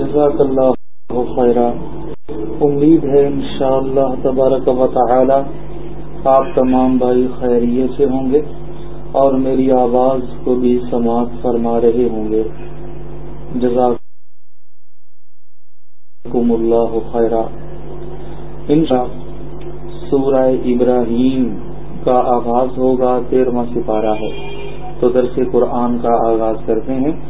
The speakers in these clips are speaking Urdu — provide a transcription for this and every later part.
جزاک اللہ خیرہ امید ہے انشاءاللہ تبارک و تعالی آپ تمام بھائی خیریت سے ہوں گے اور میری آواز کو بھی سماعت فرما رہے ہوں گے۔ جزاک اللہ خیرہ انشاء سورہ ابراہیم کا آغاز ہوگا، تیرواں سپارہ ہے۔ تو درس قرآن کا آغاز کرتے ہیں۔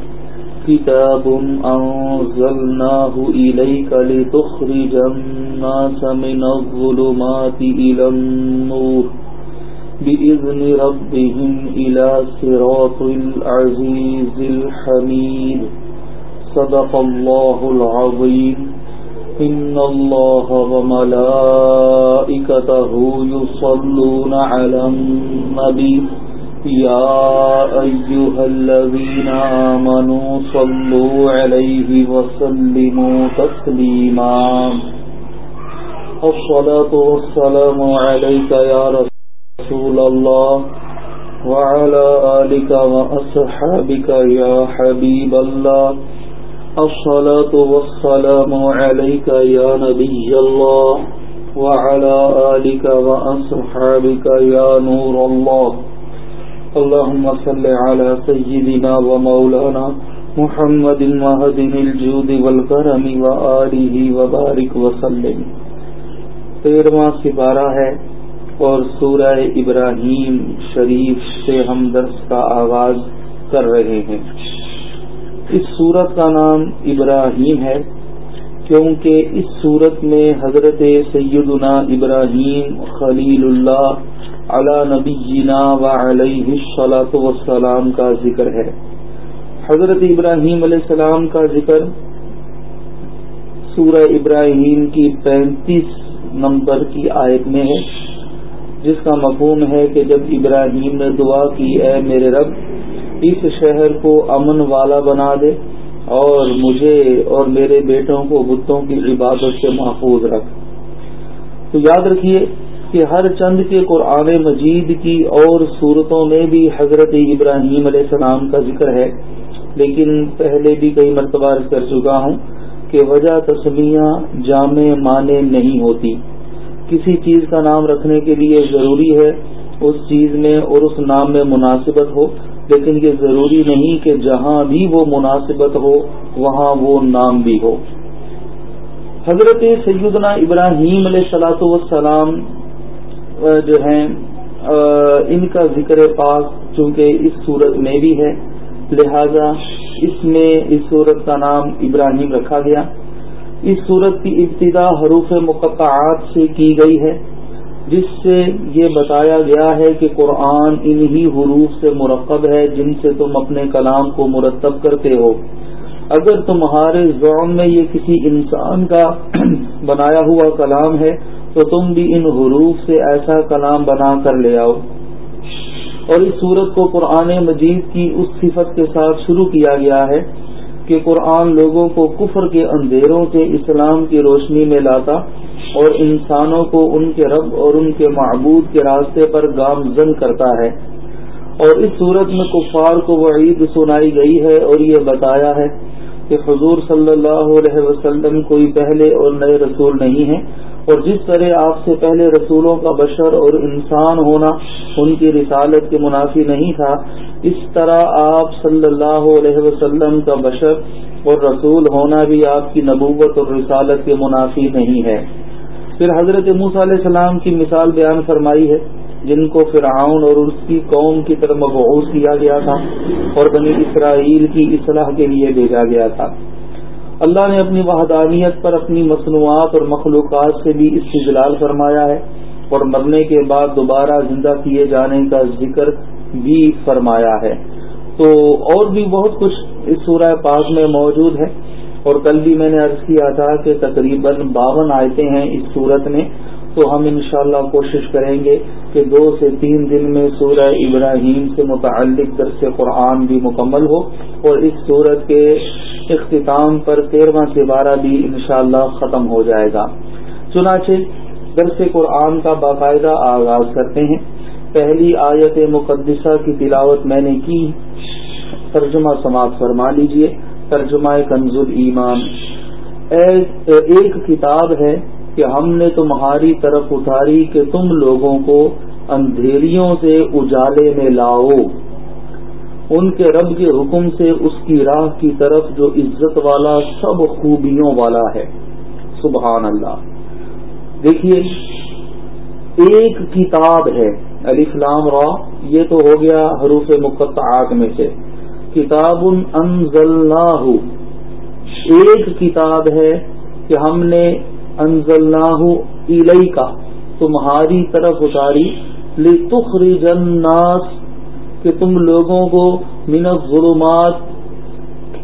كتاب أنزلناه إليك لتخرج الناس من الظلمات إلى النور بإذن ربهم إلى صراط العزيز الحميد صدق الله العظيم إن الله وملائكته يصلون على النبي يا أيها الذين آمنوا صلوا عليه وسلموا تسليما. الصلاة والسلام عليك يا رسول الله وعلى آلك وأصحابك يا حبيب الله. الصلاة والسلام عليك يا نبي الله وعلى آلك وأصحابك يا نور الله. اللهم صل على سيدنا ومولانا محمد مهد الجود والكرم وآله وبارك وسلم. تیرواں سپارہ ہے اور سورہ ابراہیم شریف سے ہم درس کا آغاز کر رہے ہیں۔ اس سورت کا نام ابراہیم ہے، کیونکہ اس صورت میں حضرت سیدنا ابراہیم خلیل اللہ علی نبی جینا و علیہ وسلام کا ذکر ہے۔ حضرت ابراہیم علیہ السلام کا ذکر سورہ ابراہیم کی پینتیس نمبر کی آیت میں ہے۔ جس کا مفہوم ہے کہ جب ابراہیم نے دعا کی، اے میرے رب، اس شہر کو امن والا بنا دے اور مجھے اور میرے بیٹوں کو بتوں کی عبادت سے محفوظ رکھ۔ تو یاد رکھیے کہ ہر چند کے قرآن مجید کی اور صورتوں میں بھی حضرت ابراہیم علیہ السلام کا ذکر ہے۔ لیکن پہلے بھی کئی مرتبہ کر چکا ہوں کہ وجہ تسمیہ جامع معنی نہیں ہوتی۔ کسی چیز کا نام رکھنے کے لیے ضروری ہے اس چیز میں اور اس نام میں مناسبت ہو، لیکن یہ ضروری نہیں کہ جہاں بھی وہ مناسبت ہو، وہاں وہ نام بھی ہو۔ حضرت سیدنا ابراہیم علیہ السلاۃ والسلام جو ہیں ان کا ذکر پاک چونکہ اس صورت میں بھی ہے۔ لہذا اس میں اس صورت کا نام ابراہیم رکھا گیا۔ اس صورت کی ابتدا حروف مقطعات سے کی گئی ہے، جس سے یہ بتایا گیا ہے کہ قرآن انہی حروف سے مرکب ہے جن سے تم اپنے کلام کو مرتب کرتے ہو۔ اگر تمہارے زوم میں یہ کسی انسان کا بنایا ہوا کلام ہے تو تم بھی ان حروف سے ایسا کلام بنا کر لے آؤ۔ اور اس صورت کو قرآن مجید کی اس صفت کے ساتھ شروع کیا گیا ہے کہ قرآن لوگوں کو کفر کے اندھیروں سے اسلام کی روشنی میں لاتا اور انسانوں کو ان کے رب اور ان کے معبود کے راستے پر گامزن کرتا ہے۔ اور اس صورت میں کفار کو وہ عید سنائی گئی ہے اور یہ بتایا ہے کہ حضور صلی اللہ علیہ وسلم کوئی پہلے اور نئے رسول نہیں ہیں۔ اور جس طرح آپ سے پہلے رسولوں کا بشر اور انسان ہونا ان کی رسالت کے منافی نہیں تھا، اس طرح آپ صلی اللہ علیہ وسلم کا بشر اور رسول ہونا بھی آپ کی نبوت اور رسالت کے منافی نہیں ہے۔ پھر حضرت موس علیہ السلام کی مثال بیان فرمائی ہے، جن کو فرعون اور اس کی قوم کی طرف مبعوث کیا گیا تھا اور بنی اسرائیل کی اصلاح کے لیے بھیجا گیا تھا۔ اللہ نے اپنی وحدانیت پر اپنی مصنوعات اور مخلوقات سے بھی استجلال فرمایا ہے اور مرنے کے بعد دوبارہ زندہ کیے جانے کا ذکر بھی فرمایا ہے۔ تو اور بھی بہت کچھ اس سورہ پاک میں موجود ہے اور کل بھی میں نے عرض کیا تھا کہ تقریباً باون آیتیں ہیں اس صورت میں۔ تو ہم انشاءاللہ کوشش کریں گے کہ دو سے تین دن میں سورہ ابراہیم سے متعلق درس قرآن بھی مکمل ہو اور اس صورت کے اختتام پر تیرواں سے بارہ بھی انشاءاللہ ختم ہو جائے گا۔ چنانچہ درس قرآن کا باقاعدہ آغاز کرتے ہیں۔ پہلی آیت مقدسہ کی تلاوت میں نے کی۔ ترجمہ سماعت فرما لیجیے۔ ترجمہ کنز ایمان ایک کتاب ہے۔ کہ ہم نے تمہاری طرف اتاری کہ تم لوگوں کو اندھیریوں سے اجالے میں لاؤ۔ ان کے رب کے حکم سے اس کی راہ کی طرف جو عزت والا سب خوبیوں والا ہے۔ سبحان اللہ۔ دیکھیے، ایک کتاب ہے۔ علی فلام را، یہ تو ہو گیا حروف مقطعات میں سے۔ کتاب انزلناہ۔ ایک کتاب ہے کہ ہم نے انزلناہ الی کا تمہاری طرف اتاری لتخرج الناس کہ تم لوگوں کو من الظلمات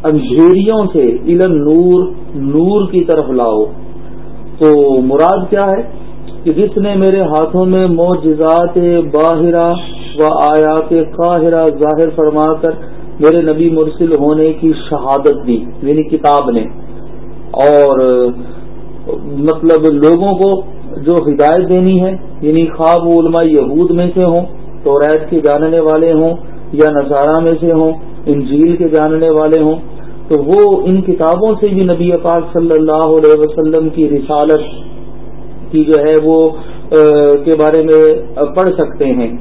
اندھیریوں سے الى نور نور کی طرف لاؤ۔ تو مراد کیا ہے؟ کہ جس نے میرے ہاتھوں میں معجزات باہرہ و آیات قاہرہ ظاہر فرما کر میرے نبی مرسل ہونے کی شہادت دی یعنی کتاب نے۔ اور مطلب لوگوں کو جو ہدایت دینی ہے یعنی خواب علماء یہود میں سے ہوں تو ریت کے جاننے والے ہوں یا نظارہ میں سے ہوں، انجیل کے جاننے والے ہوں، تو وہ ان کتابوں سے بھی نبی پاک صلی اللہ علیہ وسلم کی رسالت کی جو ہے وہ کے بارے میں پڑھ سکتے ہیں۔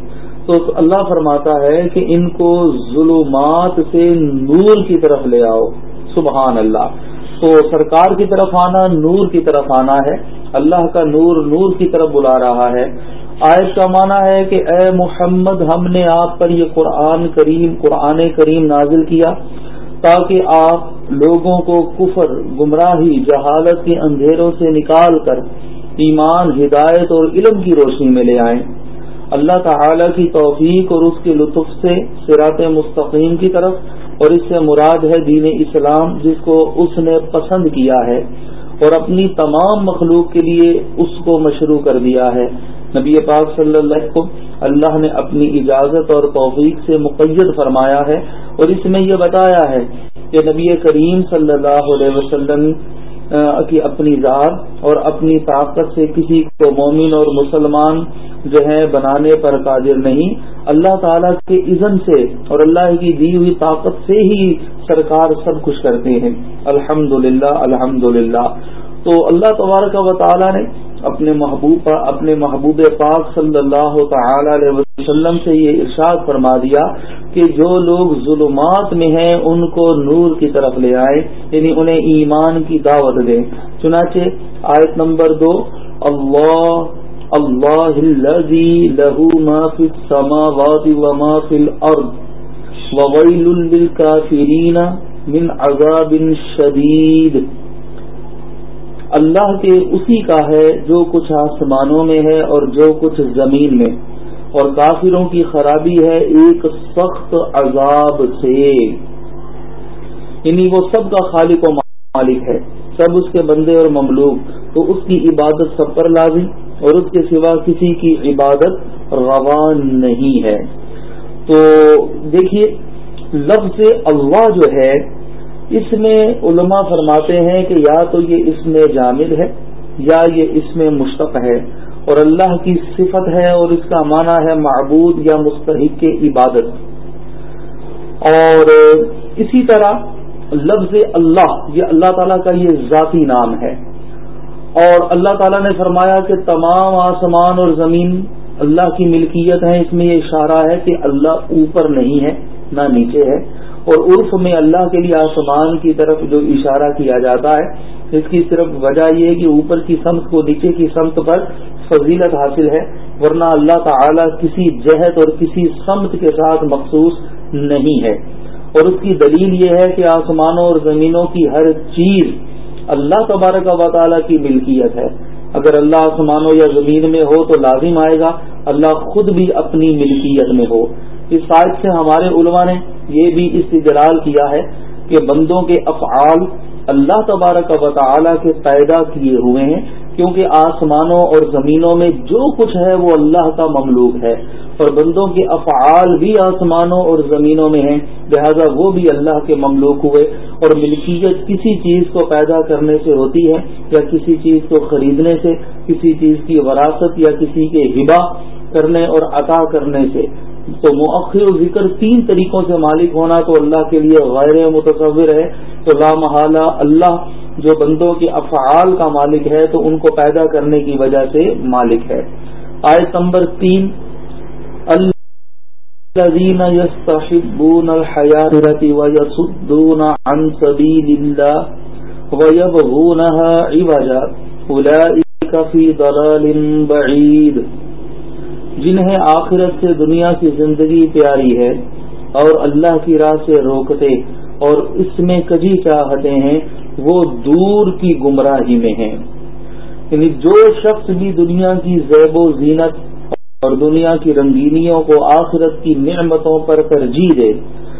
تو اللہ فرماتا ہے کہ ان کو ظلمات سے نور کی طرف لے آؤ، سبحان اللہ۔ تو سرکار کی طرف آنا، نور کی طرف آنا ہے۔ اللہ کا نور نور کی طرف بلا رہا ہے۔ آیت کا مانا ہے کہ اے محمد، ہم نے آپ پر یہ قرآن کریم قرآن کریم نازل کیا تاکہ آپ لوگوں کو کفر، گمراہی، جہالت کے اندھیروں سے نکال کر ایمان، ہدایت اور علم کی روشنی میں لے آئیں۔ اللہ تعالی کی توفیق اور اس کے لطف سے سرات مستقیم کی طرف اور اس سے مراد ہے دین اسلام جس کو اس نے پسند کیا ہے اور اپنی تمام مخلوق کے لیے اس کو مشروع کر دیا ہے۔ نبی پاک صلی اللہ کو اللہ نے اپنی اجازت اور توفیق سے مقید فرمایا ہے اور اس میں یہ بتایا ہے کہ نبی کریم صلی اللہ علیہ وسلم کی اپنی ذات اور اپنی طاقت سے کسی کو مومن اور مسلمان جو ہے بنانے پر قادر نہیں۔ اللہ تعالیٰ کے اذن سے اور اللہ کی دی ہوئی طاقت سے ہی سرکار سب کچھ کرتے ہیں۔ الحمد للہ الحمد للہ تو اللہ تبارک و تعالیٰ نے اپنے محبوب اپنے محبوب پاک صلی اللہ تعالی علیہ وسلم سے یہ ارشاد فرما دیا کہ جو لوگ ظلمات میں ہیں، ان کو نور کی طرف لے آئے یعنی انہیں ایمان کی دعوت دیں۔ چنانچہ آیت نمبر دو، اللہ اللہ الذي له ما في السماوات وما في الارض وويل للكافرين من عذاب شدید۔ اللہ کے اسی کا ہے جو کچھ آسمانوں میں ہے اور جو کچھ زمین میں۔ اور کافروں کی خرابی ہے ایک سخت عذاب سے۔ یعنی وہ سب کا خالق و مالک ہے، سب اس کے بندے اور مملوک۔ تو اس کی عبادت سب پر لازم اور اس کے سوا کسی کی عبادت روان نہیں ہے۔ تو دیکھیے، لفظ اللہ جو ہے، اس میں علماء فرماتے ہیں کہ یا تو یہ اس میں جامد ہے یا یہ اس میں مشتق ہے۔ اور اللہ کی صفت ہے اور اس کا معنی ہے معبود یا مستحق عبادت۔ اور اسی طرح لفظ اللہ، یہ اللہ تعالیٰ کا یہ ذاتی نام ہے۔ اور اللہ تعالیٰ نے فرمایا کہ تمام آسمان اور زمین اللہ کی ملکیت ہے اس میں یہ اشارہ ہے کہ اللہ اوپر نہیں ہے، نہ نیچے ہے۔ اور عرف میں اللہ کے لیے آسمان کی طرف جو اشارہ کیا جاتا ہے، اس کی صرف وجہ یہ ہے کہ اوپر کی سمت کو نیچے کی سمت پر فضیلت حاصل ہے، ورنہ اللہ تعالی کسی جہت اور کسی سمت کے ساتھ مخصوص نہیں ہے۔ اور اس کی دلیل یہ ہے کہ آسمانوں اور زمینوں کی ہر چیز اللہ تبارک و تعالیٰ کی ملکیت ہے۔ اگر اللہ آسمانوں یا زمین میں ہو تو لازم آئے گا اللہ خود بھی اپنی ملکیت میں ہو۔ اس سائٹ سے ہمارے علماء نے یہ بھی استجلال کیا ہے کہ بندوں کے افعال اللہ تبارک و تعالی کے پیدا کیے ہوئے ہیں۔ کیونکہ آسمانوں اور زمینوں میں جو کچھ ہے وہ اللہ کا مملوک ہے اور بندوں کے افعال بھی آسمانوں اور زمینوں میں ہیں، لہذا وہ بھی اللہ کے مملوک ہوئے اور ملکیت کسی چیز کو پیدا کرنے سے ہوتی ہے یا کسی چیز کو خریدنے سے، کسی چیز کی وراثت یا کسی کے ہبا کرنے اور عطا کرنے سے۔ تو مؤخر ذکر تین طریقوں سے مالک ہونا تو اللہ کے لیے غیر متصور ہے۔ تو لا محالہ اللہ جو بندوں کے افعال کا مالک ہے تو ان کو پیدا کرنے کی وجہ سے مالک ہے۔ آیت نمبر تین الذين يستحبون الحياة ويصدون عن سبيل الله ويبغونها عوجا أولئك في ضلال بعيد جنہیں آخرت سے دنیا کی زندگی پیاری ہے اور اللہ کی راہ سے روکتے اور اس میں کجی چاہتے ہیں وہ دور کی گمراہی میں ہیں۔ یعنی جو شخص بھی دنیا کی زیب و زینت اور دنیا کی رنگینیوں کو آخرت کی نعمتوں پر ترجیح دے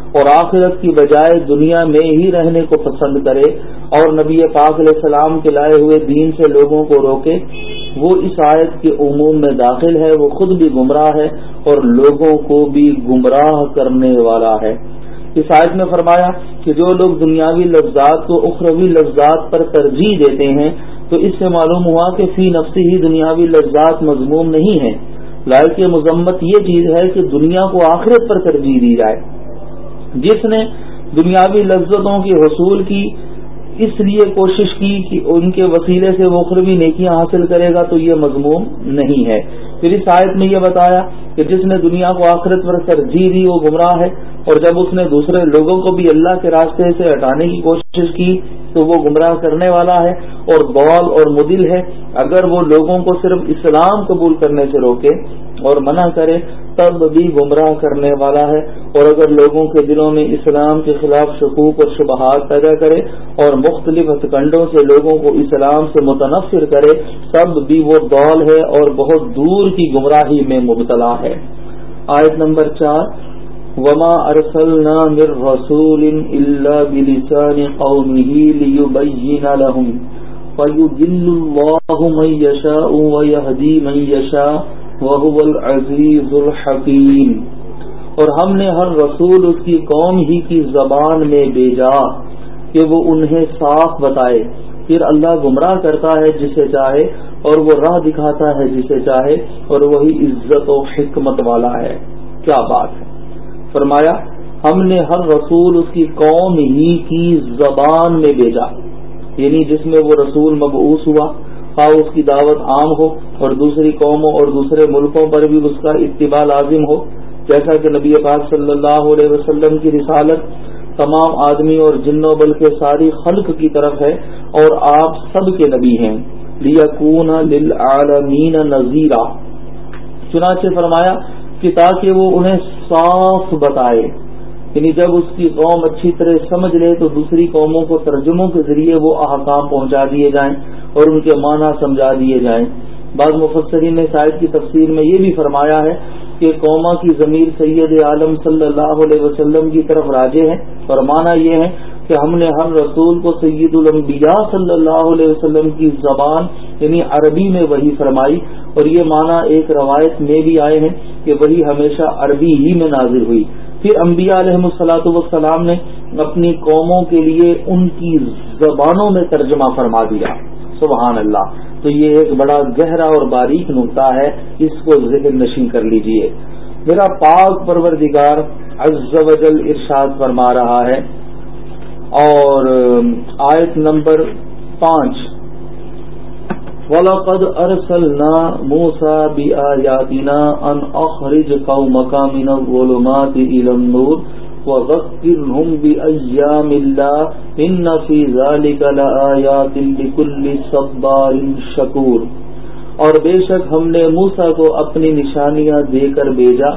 اور آخرت کی بجائے دنیا میں ہی رہنے کو پسند کرے اور نبی پاک علیہ السلام کے لائے ہوئے دین سے لوگوں کو روکے، وہ اس آیت کے عموم میں داخل ہے، وہ خود بھی گمراہ ہے اور لوگوں کو بھی گمراہ کرنے والا ہے۔ اس آیت میں فرمایا کہ جو لوگ دنیاوی لفظات کو اخروی لفظات پر ترجیح دیتے ہیں، تو اس سے معلوم ہوا کہ فی نفسی ہی دنیاوی لفظات مضموم نہیں ہیں۔ لائق مذمت یہ چیز ہے کہ دنیا کو آخرت پر ترجیح دی جائے۔ جس نے دنیاوی لذتوں کے حصول کی اس لیے کوشش کی کہ ان کے وسیلے سے وہ اخروی نیکیاں حاصل کرے گا تو یہ مضمون نہیں ہے۔ پھر اس آیت میں یہ بتایا کہ جس نے دنیا کو آخرت پر ترجیح دی، وہ گمراہ ہے۔ اور جب اس نے دوسرے لوگوں کو بھی اللہ کے راستے سے ہٹانے کی کوشش کی، تو وہ گمراہ کرنے والا ہے اور بول اور مدل ہے۔ اگر وہ لوگوں کو صرف اسلام قبول کرنے سے روکے اور منع کرے تب بھی گمراہ کرنے والا ہے۔ اور اگر لوگوں کے دلوں میں اسلام کے خلاف شکوک اور شبہات پیدا کرے اور مختلف ہتھ کنڈوں سے لوگوں کو اسلام سے متنفر کرے، تب بھی وہ دول ہے اور بہت دور کی گمراہی میں مبتلا ہے۔ آیت نمبر چار، وما ارسلنا من رسول الا بلسان قومه ليبين لهم فيضل الله من يشاء ويهدي من يشاء وهو العزيز الحكيم اور ہم نے ہر رسول اس کی قوم ہی کی زبان میں بھیجا کہ وہ انہیں صاف بتائے۔ پھر اللہ گمراہ کرتا ہے جسے چاہے اور وہ راہ دکھاتا ہے جسے چاہے اور وہی عزت و حکمت والا ہے۔ کیا بات ہے۔ فرمایا، ہم نے ہر رسول اس کی قوم ہی کی زبان میں بھیجا۔ یعنی جس میں وہ رسول مبعوث ہوا، خواہ اس کی دعوت عام ہو۔ اور دوسری قوموں اور دوسرے ملکوں پر بھی اس کا اتباع لازم ہو۔ جیسا کہ نبی پاک صلی اللہ علیہ وسلم کی رسالت تمام آدمی اور جنوں بلکہ ساری خلق کی طرف ہے اور آپ سب کے نبی ہیں۔ لیا کون للعالمین نذیرہ چنانچہ فرمایا کہ تاکہ وہ انہیں صاف بتائے۔ یعنی جب اس کی قوم اچھی طرح سمجھ لے تو دوسری قوموں کو ترجموں کے ذریعے وہ احکام پہنچا دیے جائیں اور ان کے معنی سمجھا دیے جائیں۔ بعض مفسرین نے شاید کی تفسیر میں یہ بھی فرمایا ہے کہ قوما کی ضمیر سید عالم صلی اللہ علیہ وسلم کی طرف راجے ہیں اور معنی یہ ہے کہ ہم نے ہر رسول کو سید الانبیاء صلی اللہ علیہ وسلم کی زبان یعنی عربی میں وہی فرمائی اور یہ معنی ایک روایت میں بھی آئے ہیں کہ وہی ہمیشہ عربی ہی میں نازل ہوئی۔ پھر انبیاء علیہ السلاۃ والسلام نے اپنی قوموں کے لیے ان کی زبانوں میں ترجمہ فرما دیا۔ سبحان اللہ۔ تو یہ ایک بڑا گہرا اور باریک نقطہ ہے، اس کو ذہن نشین کر لیجیے۔ میرا پاک پروردگار عز و جل ارشاد فرما رہا ہے اور، آیت نمبر پانچ۔ وَلَقَدْ أَرْسَلْنَا مُوسَى بِآيَاتِنَا أَنْ أَخْرِجْ قَوْمَكَ مِنَ الظُّلُمَاتِ إِلَى النُّورِ۔ وَذَكِّرْهُمْ بِأَيَّامِ اللَّهِ إِنَّ فِي ذَلِكَ لَآيَاتٍ لِكُلِّ صَبَّارٍ شَكُورٍ۔ اور بے شک ہم نے موسیٰ کو اپنی نشانیاں دے کر بھیجا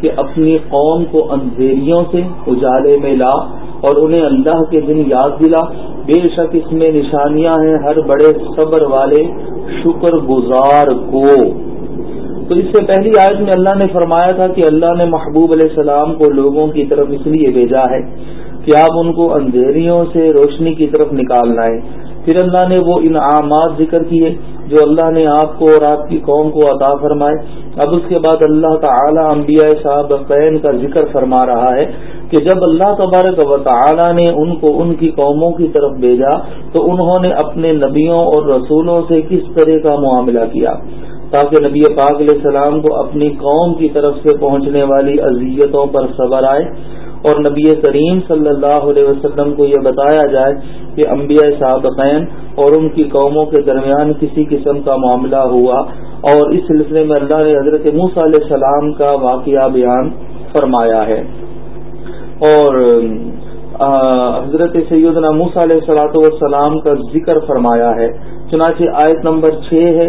کہ اپنی قوم کو اندھیریوں سے اجالے میں لا اور انہیں اللہ کے دن یاد دلا۔ بے شک اس میں نشانیاں ہیں ہر بڑے صبر والے شکر گزار کو۔ تو اس سے پہلی آیت میں اللہ نے فرمایا تھا کہ اللہ نے محبوب علیہ السلام کو لوگوں کی طرف اس لیے بھیجا ہے کہ آپ ان کو اندھیریوں سے روشنی کی طرف نکال لائیں پھر اللہ نے وہ انعامات ذکر کیے جو اللہ نے آپ کو اور آپ کی قوم کو عطا فرمائے۔ اب اس کے بعد اللہ تعالی انبیاء صاحب قین کا ذکر فرما رہا ہے کہ جب اللہ تبارک و تعالی نے ان کو ان کی قوموں کی طرف بھیجا تو انہوں نے اپنے نبیوں اور رسولوں سے کس طرح کا معاملہ کیا؟ تاکہ نبی پاک علیہ السلام کو اپنی قوم کی طرف سے پہنچنے والی اذیتوں پر صبر آئے اور نبی کریم صلی اللہ علیہ وسلم کو یہ بتایا جائے کہ انبیاء صابقین اور ان کی قوموں کے درمیان کسی قسم کا معاملہ ہوا اور اس سلسلے میں اللہ نے حضرت موس علیہ السلام کا واقعہ بیان فرمایا ہے۔ اور حضرت سیدنا موس علیہ السلاۃ والسلام کا ذکر فرمایا ہے۔ چنانچہ آیت نمبر چھ ہے۔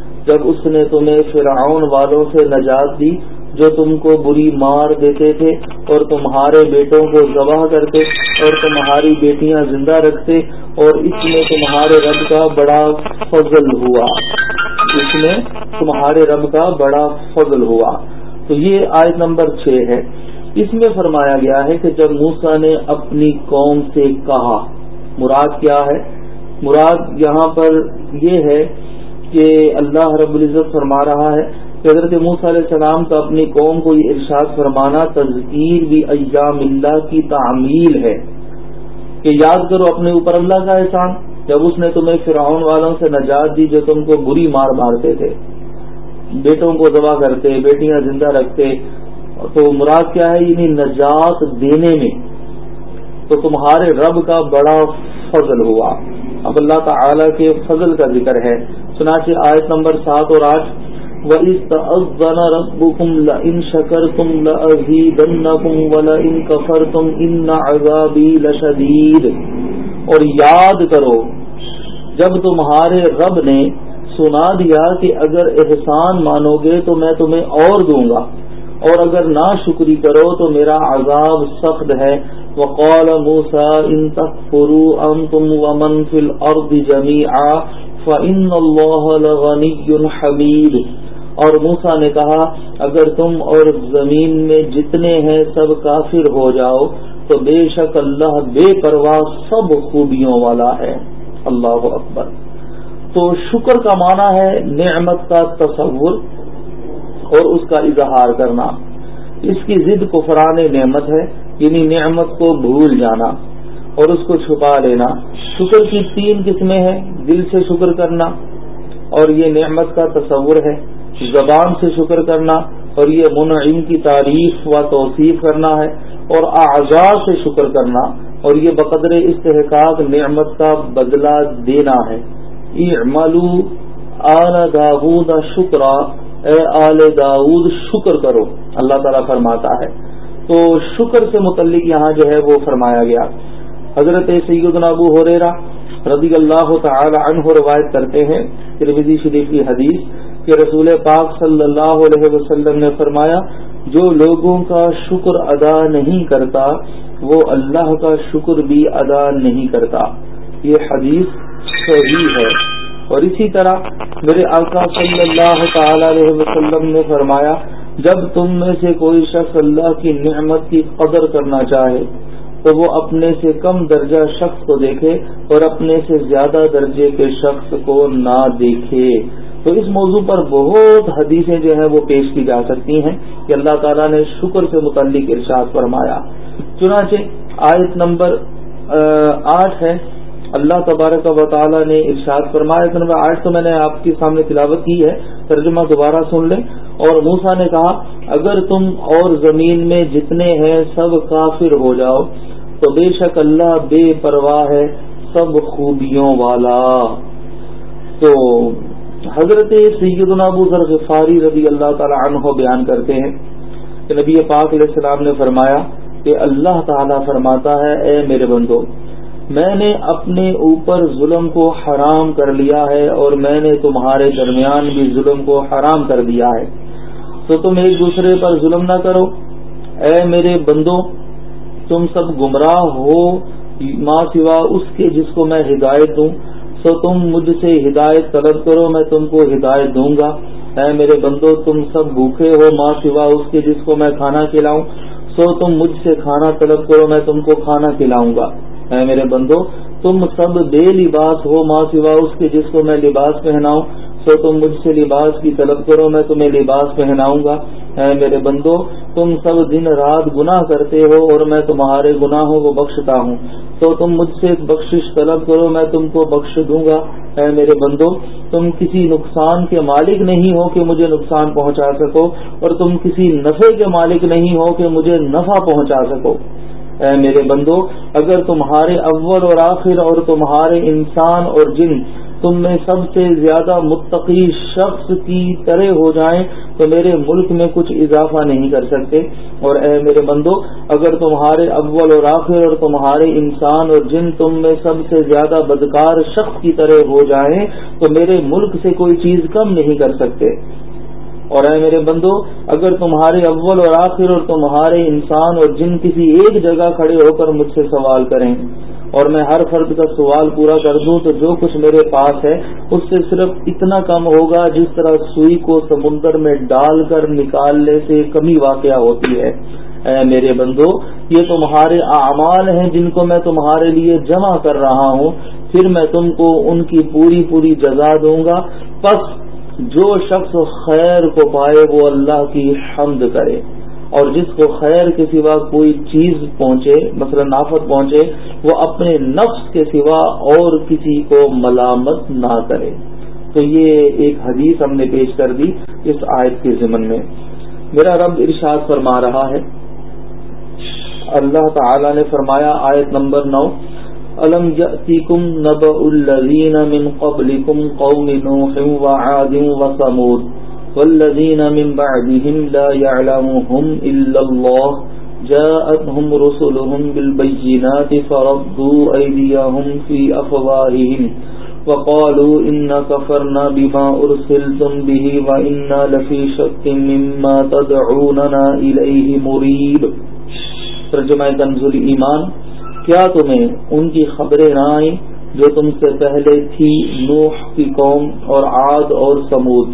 جب اس نے تمہیں فرعون والوں سے نجات دی جو تم کو بری مار دیتے تھے اور تمہارے بیٹوں کو ذبح کرتے اور تمہاری بیٹیاں زندہ رکھتے اور اس میں تمہارے رب کا بڑا فضل ہوا۔ اس میں تمہارے رب کا بڑا فضل ہوا۔ تو یہ آیت نمبر چھ ہے۔ اس میں فرمایا گیا ہے کہ جب موسا نے اپنی قوم سے کہا، مراد کیا ہے؟ مراد یہاں پر یہ ہے کہ اللہ رب العزت فرما رہا ہے کہ حضرت موسیٰ علیہ السلام کا اپنی قوم کو یہ ارشاد فرمانا تذکیر بھی ایام اللہ کی تعمیل ہے کہ یاد کرو اپنے اوپر اللہ کا احسان، جب اس نے تمہیں فرعون والوں سے نجات دی جو تم کو بری مار مارتے تھے۔ بیٹوں کو دبا کرتے، بیٹیاں زندہ رکھتے۔ تو مراد کیا ہے؟ یعنی نجات دینے میں۔ تو تمہارے رب کا بڑا فضل ہوا۔ اب اللہ تعالی کے فضل کا ذکر ہے۔ چنانچہ آیت نمبر سات اور آٹھ، وَإِذْ تَأَذَّنَ رَبُّكُمْ شَكَرْتُمْ لَأَزِيدَنَّكُمْ كَفَرْتُمْ إِنَّ عَذَابِي لَشَدِيدٌ۔ اور یاد کرو، جب تمہارے رب نے سنا دیا کہ اگر احسان مانو گے تو میں تمہیں اور دوں گا، اور اگر نہ شکری کرو تو میرا عذاب سخت ہے۔ وقال موسى ان تكفروا انتم ومن في الارض جميعا فَإِنَّ اللَّهَ لَغَنِيٌّ حَمِيدٌ اور موسا نے کہا، اگر تم اور زمین میں جتنے ہیں سب کافر ہو جاؤ، تو بے شک اللہ بے پرواہ سب خوبیوں والا ہے۔ اللہ اکبر۔ تو شکر کا معنی ہے نعمت کا تصور اور اس کا اظہار کرنا۔ اس کی ضد کفران نعمت ہے۔ یعنی نعمت کو بھول جانا اور اس کو چھپا لینا۔ شکر کی تین قسمیں ہیں، دل سے شکر کرنا اور یہ نعمت کا تصور ہے۔ زبان سے شکر کرنا اور یہ منعم کی تعریف و توصیف کرنا ہے۔ اور اعضاء سے شکر کرنا اور یہ بقدر استحقاق نعمت کا بدلہ دینا ہے۔ اعملو آل داود شکرا، اے آل داود شکر کرو۔ اللہ تعالیٰ فرماتا ہے۔ تو شکر سے متعلق یہاں جو ہے وہ فرمایا گیا۔ حضرت سیدنا ابو حریرا رضی اللہ تعالی عنہ روایت کرتے ہیں ترمیزی شریف کی حدیث کہ رسول پاک صلی اللہ علیہ وسلم نے فرمایا، جو لوگوں کا شکر ادا نہیں کرتا، وہ اللہ کا شکر بھی ادا نہیں کرتا۔ یہ حدیث صحیح ہے۔ اور اسی طرح میرے آقا صلی اللہ تعالی علیہ وسلم نے فرمایا جب تم میں سے کوئی شخص اللہ کی نعمت کی قدر کرنا چاہے، تو وہ اپنے سے کم درجہ شخص کو دیکھے اور اپنے سے زیادہ درجے کے شخص کو نہ دیکھے۔ تو اس موضوع پر بہت حدیثیں جو ہیں وہ پیش کی جا سکتی ہیں کہ اللہ تعالیٰ نے شکر سے متعلق ارشاد فرمایا۔ چنانچہ آیت نمبر آٹھ ہے۔ اللہ تبارک و تعالیٰ نے ارشاد فرمایا۔ نمبر آٹھ تو میں نے آپ کے سامنے تلاوت کی ہے، ترجمہ دوبارہ سن لیں۔ اور موسا نے کہا، اگر تم اور زمین میں جتنے ہیں سب کافر ہو جاؤ، تو بے شک اللہ بے پرواہ ہے سب خوبیوں والا۔ تو حضرت سیدنا ابو ذر غفاری رضی اللہ تعالی عنہ بیان کرتے ہیں کہ نبی پاک علیہ السلام نے فرمایا کہ اللہ تعالی فرماتا ہے، اے میرے بندو، میں نے اپنے اوپر ظلم کو حرام کر لیا ہے اور میں نے تمہارے درمیان بھی ظلم کو حرام کر دیا ہے۔ تو تم ایک دوسرے پر ظلم نہ کرو۔ اے میرے بندو، تم سب گمراہ ہو ماں سوا اس کے جس کو میں ہدایت دوں، سو تم مجھ سے ہدایت طلب کرو، میں تم کو ہدایت دوں گا۔ اے میرے بندو، تم سب بھوکے ہو ماں سوا اس کے جس کو میں کھانا کھلاؤں، سو تم مجھ سے کھانا طلب کرو، میں تم کو کھانا کھلاؤں گا۔ اے میرے بندو، تم سب بے لباس ہو ماں سوا اس کے جس کو میں لباس پہناؤں سو تم مجھ سے لباس کی طلب کرو، میں تمہیں لباس پہناؤں گا۔ اے میرے بندو، تم سب دن رات گناہ کرتے ہو اور میں تمہارے گناہوں کو بخشتا ہوں۔ تو تم مجھ سے بخشش طلب کرو، میں تم کو بخش دوں گا۔ اے میرے بندو، تم کسی نقصان کے مالک نہیں ہو کہ مجھے نقصان پہنچا سکو، اور تم کسی نفع کے مالک نہیں ہو کہ مجھے نفع پہنچا سکو۔ اے میرے بندو، اگر تمہارے اول اور آخر اور تمہارے انسان اور جن تم میں سب سے زیادہ متقی شخص کی طرح ہو جائیں تو میرے ملک میں کچھ اضافہ نہیں کر سکتے۔ اور اے میرے بندو، اگر تمہارے اول اور آخر اور تمہارے انسان اور جن تم میں سب سے زیادہ بدکار شخص کی طرح ہو جائیں تو میرے ملک سے کوئی چیز کم نہیں کر سکتے۔ اور اے میرے بندو، اگر تمہارے اول اور آخر اور تمہارے انسان اور جن کسی ایک جگہ کھڑے ہو کر مجھ سے سوال کریں اور میں ہر فرد کا سوال پورا کر دوں تو جو کچھ میرے پاس ہے، اس سے صرف اتنا کم ہوگا جس طرح سوئی کو سمندر میں ڈال کر نکالنے سے کمی واقع ہوتی ہے۔ اے میرے بندو، یہ تمہارے اعمال ہیں جن کو میں تمہارے لیے جمع کر رہا ہوں۔ پھر میں تم کو ان کی پوری پوری جزا دوں گا۔ پس جو شخص خیر کو پائے وہ اللہ کی حمد کرے۔ اور جس کو خیر کے سوا کوئی چیز پہنچے، مثلا نافت پہنچے، وہ اپنے نفس کے سوا اور کسی کو ملامت نہ کرے۔ تو یہ ایک حدیث ہم نے پیش کر دی اس آیت کے ضمن میں۔ میرا رب ارشاد فرما رہا ہے۔ اللہ تعالی نے فرمایا آیت نمبر نو، الم يأتيكم نبأ الذين من قبلكم قوم نوح وعاد وثمود والذين من بعدهم لا يعلمهم إلا الله جاءتهم رسلهم بالبينات فردوا أيديهم في أفواههم وقالوا إنا كفرنا بما أرسلتم به وإنا لفي شك مما تدعوننا إليه مريب ترجمہ کنزل ایمان، کیا تمہیں ان کی خبریں نہ آئیں جو تم سے پہلے تھی نوح کی قوم اور عاد اور سمود؟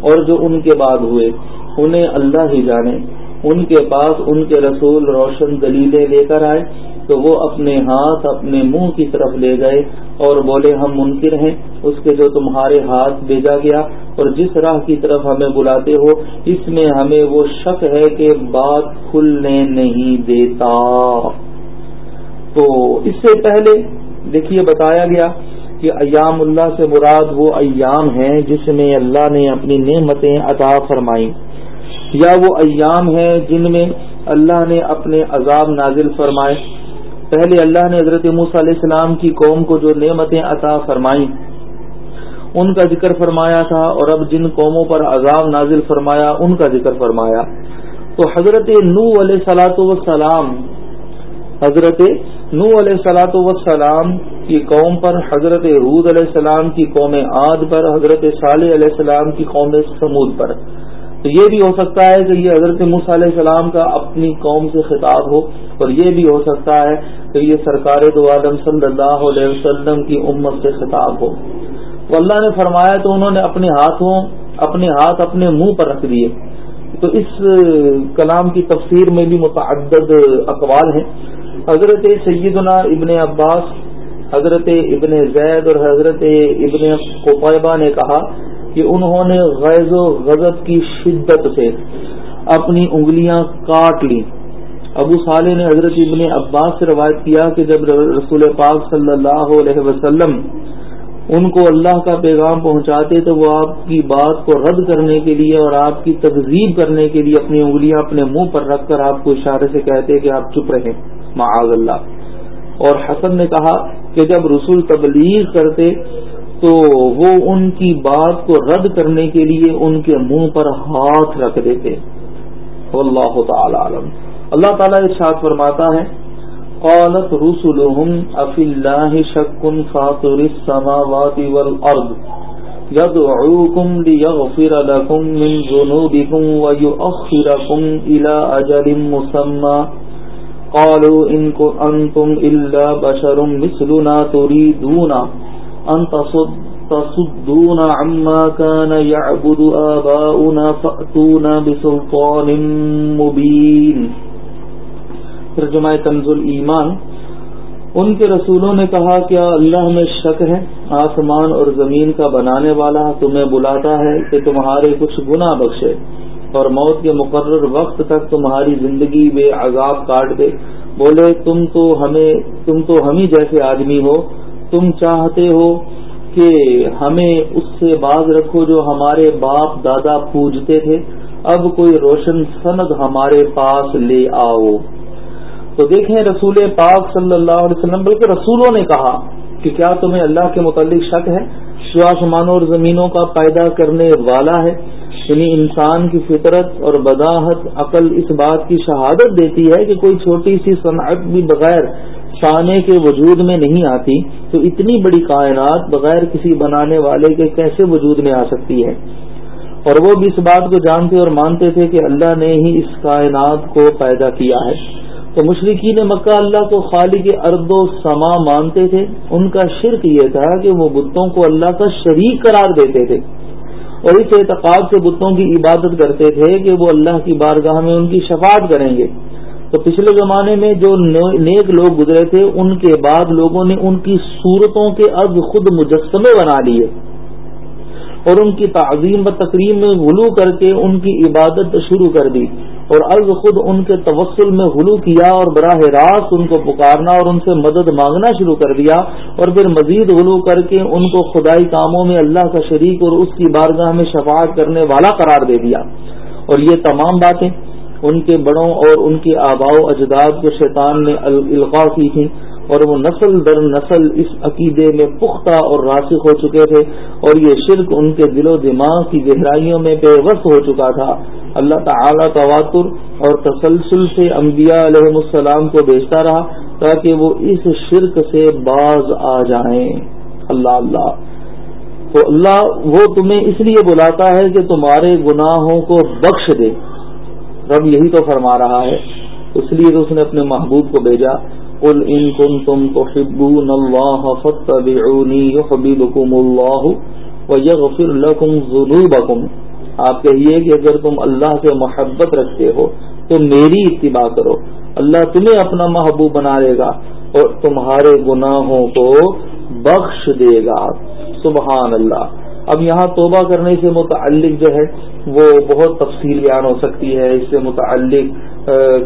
اور جو ان کے بعد ہوئے، انہیں اللہ ہی جانے، ان کے پاس ان کے رسول روشن دلیلیں لے کر آئے، تو وہ اپنے ہاتھ اپنے منہ کی طرف لے گئے اور بولے، ہم منکر ہیں، اس کے جو تمہارے ہاتھ بھیجا گیا، اور جس راہ کی طرف ہمیں بلاتے ہو، اس میں ہمیں وہ شک ہے کہ بات کھلنے نہیں دیتا۔ تو اس سے پہلے دیکھیے، بتایا گیا کہ ایام اللہ سے مراد وہ ایام ہیں جس میں اللہ نے اپنی نعمتیں عطا فرمائی یا وہ ایام ہیں جن میں اللہ نے اپنے عذاب نازل فرمائے۔ پہلے اللہ نے حضرت موس علیہ السلام کی قوم کو جو نعمتیں عطا فرمائیں، ان کا ذکر فرمایا تھا اور اب جن قوموں پر عذاب نازل فرمایا، ان کا ذکر فرمایا۔ تو حضرت نو علیہ سلاۃ وسلام حضرت نو علیہ السلاۃ وسلام کی قوم پر حضرت رود علیہ السلام کی قوم عاد پر، حضرت صالح علیہ السلام کی قوم سمود پر۔ تو یہ بھی ہو سکتا ہے کہ یہ حضرت مس علیہ السلام کا اپنی قوم سے خطاب ہو اور یہ بھی ہو سکتا ہے کہ یہ سرکار دو عالم صلی اللہ علیہ وسلم کی امت سے خطاب ہو۔ تو اللہ نے فرمایا تو انہوں نے اپنے ہاتھوں، اپنے ہاتھ اپنے منہ پر رکھ دیے۔ تو اس کلام کی تفسیر میں بھی متعدد اقوال ہیں۔ حضرت سیدنا ابن عباس حضرت ابن زید اور حضرت ابن قطبہ نے کہا کہ انہوں نے غیظ و غضب کی شدت سے اپنی انگلیاں کاٹ لی ابو صالح نے حضرت ابن عباس سے روایت کیا کہ جب رسول پاک صلی اللہ علیہ وسلم ان کو اللہ کا پیغام پہنچاتے تو وہ آپ کی بات کو رد کرنے کے لیے اور آپ کی تقزیب کرنے کے لیے اپنی انگلیاں اپنے منہ پر رکھ کر آپ کو اشارے سے کہتے کہ آپ چپ رہیں۔ معاذ اللہ۔ اور حسن نے کہا کہ جب رسول تبلیغ کرتے تو وہ ان کی بات کو رد کرنے کے لیے ان کے منہ پر ہاتھ رکھ دیتے۔ اللہ تعالی عالم۔ اللہ تعالیٰ ارشاد فرماتا ہے، قالت رسلهم افی اللہ شک فاطر السماوات والارض يدعوكم ليغفر لكم من ذنوبكم ويؤخركم إلى أجل مسمى قالوا إن أنتم إلا بشر مثلنا تريدون أن تصدون عما كان يعبد آباؤنا فأتونا بسلطان مبين. ترجمہ تنزل ایمان. ان کے رسولوں نے کہا کیا اللہ میں شک ہے، آسمان اور زمین کا بنانے والا تمہیں بلاتا ہے کہ تمہارے کچھ گنا بخشے۔ اور موت کے مقرر وقت تک تمہاری زندگی بے عذاب کاٹ دے۔ بولے، تم تو ہمیں، تم تو ہم ہی جیسے آدمی ہو۔ تم چاہتے ہو کہ ہمیں اس سے باز رکھو جو ہمارے باپ، دادا پوجتے تھے۔ اب کوئی روشن سند ہمارے پاس لے آؤ۔ تو دیکھیں رسول پاک صلی اللہ علیہ وسلم، بلکہ رسولوں نے کہا کہ کیا تمہیں اللہ کے متعلق شک ہے؟ جو آسمانوں اور زمینوں کا پیدا کرنے والا ہے۔ یعنی انسان کی فطرت اور بداحت عقل اس بات کی شہادت دیتی ہے کہ کوئی چھوٹی سی صنعت بھی بغیر پانے کے وجود میں نہیں آتی، تو اتنی بڑی کائنات بغیر کسی بنانے والے کے کیسے وجود میں آ سکتی ہے؟ اور وہ بھی اس بات کو جانتے اور مانتے تھے کہ اللہ نے ہی اس کائنات کو پیدا کیا ہے۔ تو مشرقین مکہ اللہ کو خالق ارد و سما مانتے تھے۔ ان کا شرک یہ تھا کہ وہ بتوں کو اللہ کا شریک قرار دیتے تھے۔ اور اس اعتقاد سے بتوں کی عبادت کرتے تھے کہ وہ اللہ کی بارگاہ میں ان کی شفاعت کریں گے۔ تو پچھلے زمانے میں جو نیک لوگ گزرے تھے، ان کے بعد لوگوں نے ان کی صورتوں کے از خود مجسمے بنا لیے۔ اور ان کی تعظیم و تقریم میں غلو کر کے ان کی عبادت شروع کر دی۔ اور از خود ان کے توسل میں غلو کیا اور براہ راست ان کو پکارنا اور ان سے مدد مانگنا شروع کر دیا اور پھر مزید غلو کر کے ان کو خدائی کاموں میں اللہ کا شریک اور اس کی بارگاہ میں شفاعت کرنے والا قرار دے دیا۔ اور یہ تمام باتیں ان کے بڑوں اور ان کے آباؤ اجداد کو شیطان نے القاع کی تھیں۔ اور وہ نسل در نسل اس عقیدے میں پختہ اور راسخ ہو چکے تھے اور یہ شرک ان کے دل و دماغ کی گہرائیوں میں بے وقت ہو چکا تھا۔ اللہ تعالی تواتر اور تسلسل سے انبیاء علیہ السلام کو بیچتا رہا تاکہ وہ اس شرک سے باز آ جائیں۔ اللہ اللہ۔ تو اللہ وہ تمہیں اس لیے بلاتا ہے کہ تمہارے گناہوں کو بخش دے۔ رب یہی تو فرما رہا ہے۔ اس لیے تو اس نے اپنے محبوب کو بھیجا۔ قل ان كنتم تحبون الله فاتبعوني يحببكم الله ويغفر لكم ذنوبكم۔ آپ کہیے کہ اگر تم اللہ سے محبت رکھتے ہو تو میری اتباع کرو۔ اللہ تمہیں اپنا محبوب بنا لے گا اور تمہارے گناہوں کو بخش دے گا۔ سبحان اللہ۔ اب یہاں توبہ کرنے سے متعلق جو ہے وہ بہت تفصیل بیان ہو سکتی ہے۔ اس سے متعلق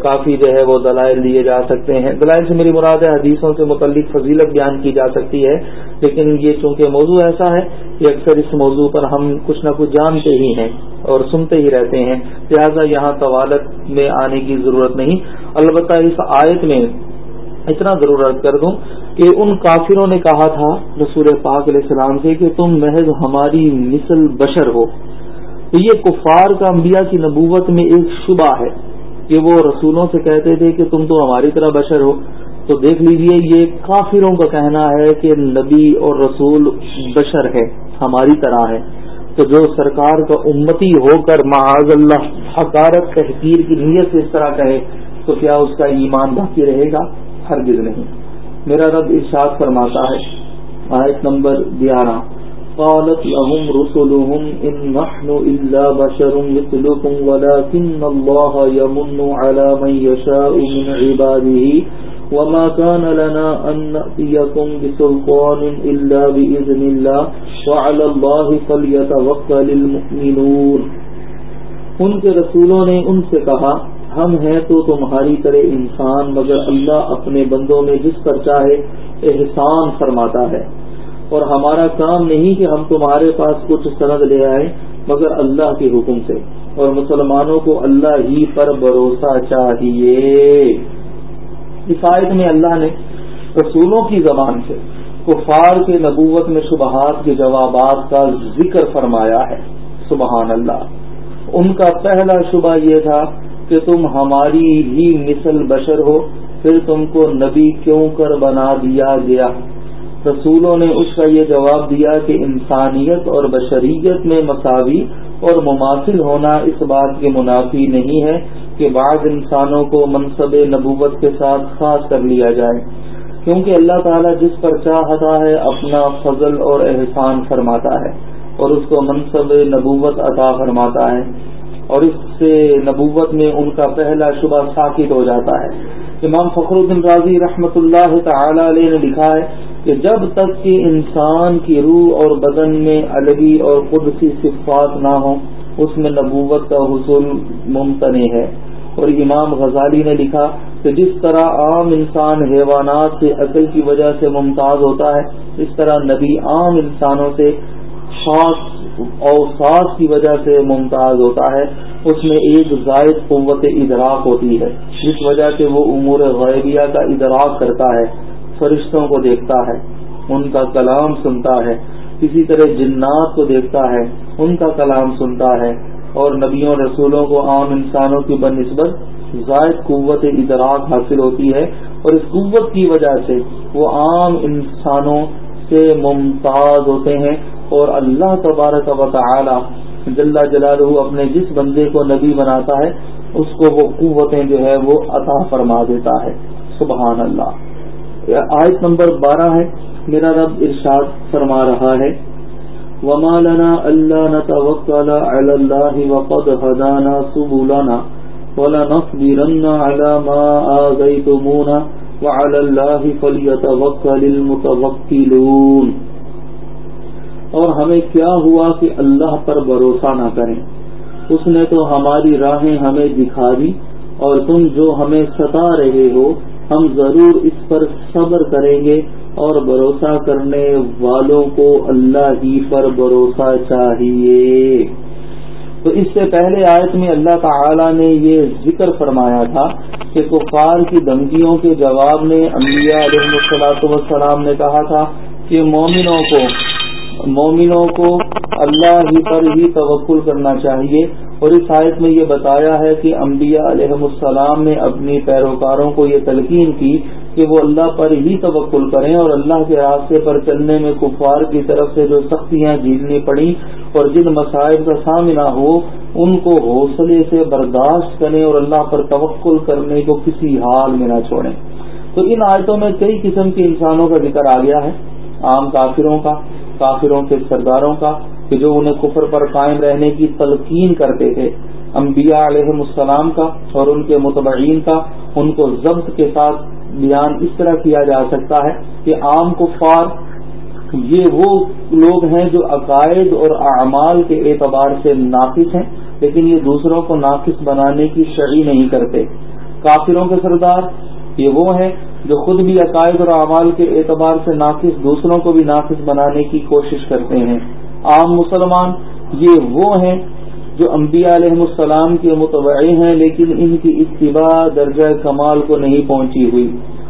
کافی جو ہے وہ دلائل دیے جا سکتے ہیں۔ دلائل سے میری مراد ہے، حدیثوں سے متعلق فضیلت بیان کی جا سکتی ہے، لیکن یہ چونکہ موضوع ایسا ہے کہ اکثر اس موضوع پر ہم کچھ نہ کچھ جانتے ہی ہیں اور سنتے ہی رہتے ہیں۔ لہٰذا یہاں طوالت میں آنے کی ضرورت نہیں۔ البتہ اس آیت میں اتنا ضرورت کر دوں کہ ان کافروں نے کہا تھا رسول پاک علیہ السلام سے کہ تم محض ہماری مثل بشر ہو۔ تو یہ کفار کا انبیاء کی نبوت میں ایک شبہ ہے۔ کہ وہ رسولوں سے کہتے تھے کہ تم تو ہماری طرح بشر ہو، تو دیکھ لیجیے یہ کافروں کا کہنا ہے کہ نبی اور رسول بشر ہے ہماری طرح ہے تو جو سرکار کا امتی ہو کر معاذ اللہ حکارت تحقیر کی نیت سے اس طرح کہے، تو کیا اس کا ایمان باقی رہے گا؟ ہرگز نہیں۔ میرا رب ارشاد فرماتا ہے، آیت نمبر گیارہ۔ قالت لهم رسلهم إن نحن إلا بشر مثلكم ولكن الله يمن على من يشاء من عباده وما كان لنا أن نأتيكم بسلطان إلا بإذن الله وعلى الله فليتوكل المؤمنون ان کے رسولوں نے ان سے کہا، ہم ہیں تو تمہاری طرح انسان، مگر اللہ اپنے بندوں میں جس پر چاہے احسان فرماتا ہے۔ اور ہمارا کام نہیں کہ ہم تمہارے پاس کچھ سند لے آئیں، مگر اللہ کے حکم سے۔ اور مسلمانوں کو اللہ ہی پر بھروسہ چاہیے۔ آیت میں اللہ نے رسولوں کی زبان سے کفار کے نبوت میں شبہات کے جوابات کا ذکر فرمایا ہے۔ سبحان اللہ۔ ان کا پہلا شبہ یہ تھا کہ تم ہماری ہی مثل بشر ہو، پھر تم کو نبی کیوں کر بنا دیا گیا؟ رسولوں نے اس کا یہ جواب دیا کہ انسانیت اور بشریت میں مساوی اور مماثل ہونا اس بات کے منافی نہیں ہے کہ بعض انسانوں کو منصب نبوت کے ساتھ خاص کر لیا جائے۔ کیونکہ اللہ تعالیٰ جس پر چاہتا ہے اپنا فضل اور احسان فرماتا ہے اور اس کو منصب نبوت عطا فرماتا ہے اور اس سے نبوت میں ان کا پہلا شبہ ثابت ہو جاتا ہے۔ امام فخر الدین راضی رحمت اللہ تعالی علیہ نے لکھا ہے کہ جب تک کہ انسان کی روح اور بدن میں الگی اور قدسی صفات نہ ہوں، اس میں نبوت کا حصول ممتنع ہے۔ اور امام غزالی نے لکھا کہ جس طرح عام انسان حیوانات سے عقل کی وجہ سے ممتاز ہوتا ہے، اس طرح نبی عام انسانوں سے خاص اور ساس کی وجہ سے ممتاز ہوتا ہے۔ اس میں ایک زائد قوت ادراک ہوتی ہے، جس وجہ سے وہ امور غیبیہ کا ادراک کرتا ہے۔ فرشتوں کو دیکھتا ہے، ان کا کلام سنتا ہے۔ کسی طرح جنات کو دیکھتا ہے، ان کا کلام سنتا ہے۔ اور نبیوں رسولوں کو عام انسانوں کی بہ نسبت زائد قوت ادراک حاصل ہوتی ہے۔ اور اس قوت کی وجہ سے وہ عام انسانوں سے ممتاز ہوتے ہیں۔ اور اللہ تبارک و تعالی جل جلالہ اپنے جس بندے کو نبی بناتا ہے، اس کو وہ قوتیں جو ہے وہ عطا فرما دیتا ہے۔ سبحان اللہ۔ آیت نمبر بارہ ہے، میرا رب ارشاد فرما رہا ہے، وما لنا الا نتوكل على الله وقد هدانا سبلنا ولنصبرن على ما آذيتمونا وعلى الله فليتوكل المتوكلون۔ اور ہمیں کیا ہوا کہ اللہ پر بھروسہ نہ کریں۔ اس نے تو ہماری راہیں ہمیں دکھا دی اور تم جو ہمیں ستا رہے ہو ہم ضرور اس پر صبر کریں گے اور بھروسہ کرنے والوں کو اللہ ہی پر بھروسہ چاہیے۔ تو اس سے پہلے آیت میں اللہ تعالی نے یہ ذکر فرمایا تھا کہ کفار کی دھمکیوں کے جواب میں انبیاء علیہ السلاۃ والسلام نے کہا تھا کہ مومنوں کو مومنوں کو اللہ ہی پر ہی توکل کرنا چاہیے۔ اور اس آیت میں یہ بتایا ہے کہ انبیاء علیہ السلام نے اپنی پیروکاروں کو یہ تلقین کی کہ وہ اللہ پر ہی توکل کریں اور اللہ کے راستے پر چلنے میں کفار کی طرف سے جو سختیاں جھیلنی پڑیں اور جن مسائل کا سامنا ہو، ان کو حوصلے سے برداشت کریں اور اللہ پر توکل کرنے کو کسی حال میں نہ چھوڑیں۔ تو ان آیتوں میں کئی قسم کے انسانوں کا ذکر آ گیا ہے، عام کافروں کا، کافروں کے سرداروں کا کہ جو انہیں کفر پر قائم رہنے کی تلقین کرتے تھے، انبیاء علیہ السلام کا اور ان کے متبعین کا، ان کو ضبط کے ساتھ بیان اس طرح کیا جا سکتا ہے کہ عام کفار یہ وہ لوگ ہیں جو عقائد اور اعمال کے اعتبار سے ناقص ہیں، لیکن یہ دوسروں کو ناقص بنانے کی شرعی نہیں کرتے۔ کافروں کے سردار یہ وہ ہیں جو خود بھی عقائد اور اعمال کے اعتبار سے ناقص، دوسروں کو بھی ناقص بنانے کی کوشش کرتے ہیں۔ عام مسلمان یہ وہ ہیں جو انبیاء علیہ السلام کے متبعی ہیں، لیکن ان کی اتباع درجہ کمال کو نہیں پہنچی ہوئی۔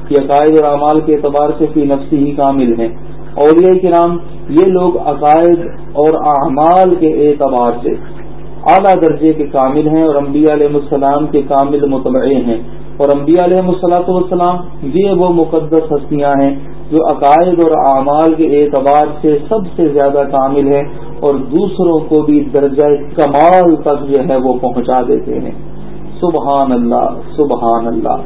یہ عقائد اور اعمال کے اعتبار سے فی نفسی ہی کامل ہیں۔ اولیاء کرام یہ لوگ عقائد اور اعمال کے اعتبار سے اعلیٰ درجے کے کامل ہیں اور انبیاء علیہ السلام کے کامل متبعے ہیں۔ اور انبیاء علیہ السلاۃ والسلام یہ وہ مقدس ہستیاں ہیں جو عقائد اور اعمال کے اعتبار سے سب سے زیادہ کامل ہے اور دوسروں کو بھی درجہ کمال تک جو ہے وہ پہنچا دیتے ہیں۔ سبحان اللہ سبحان اللہ۔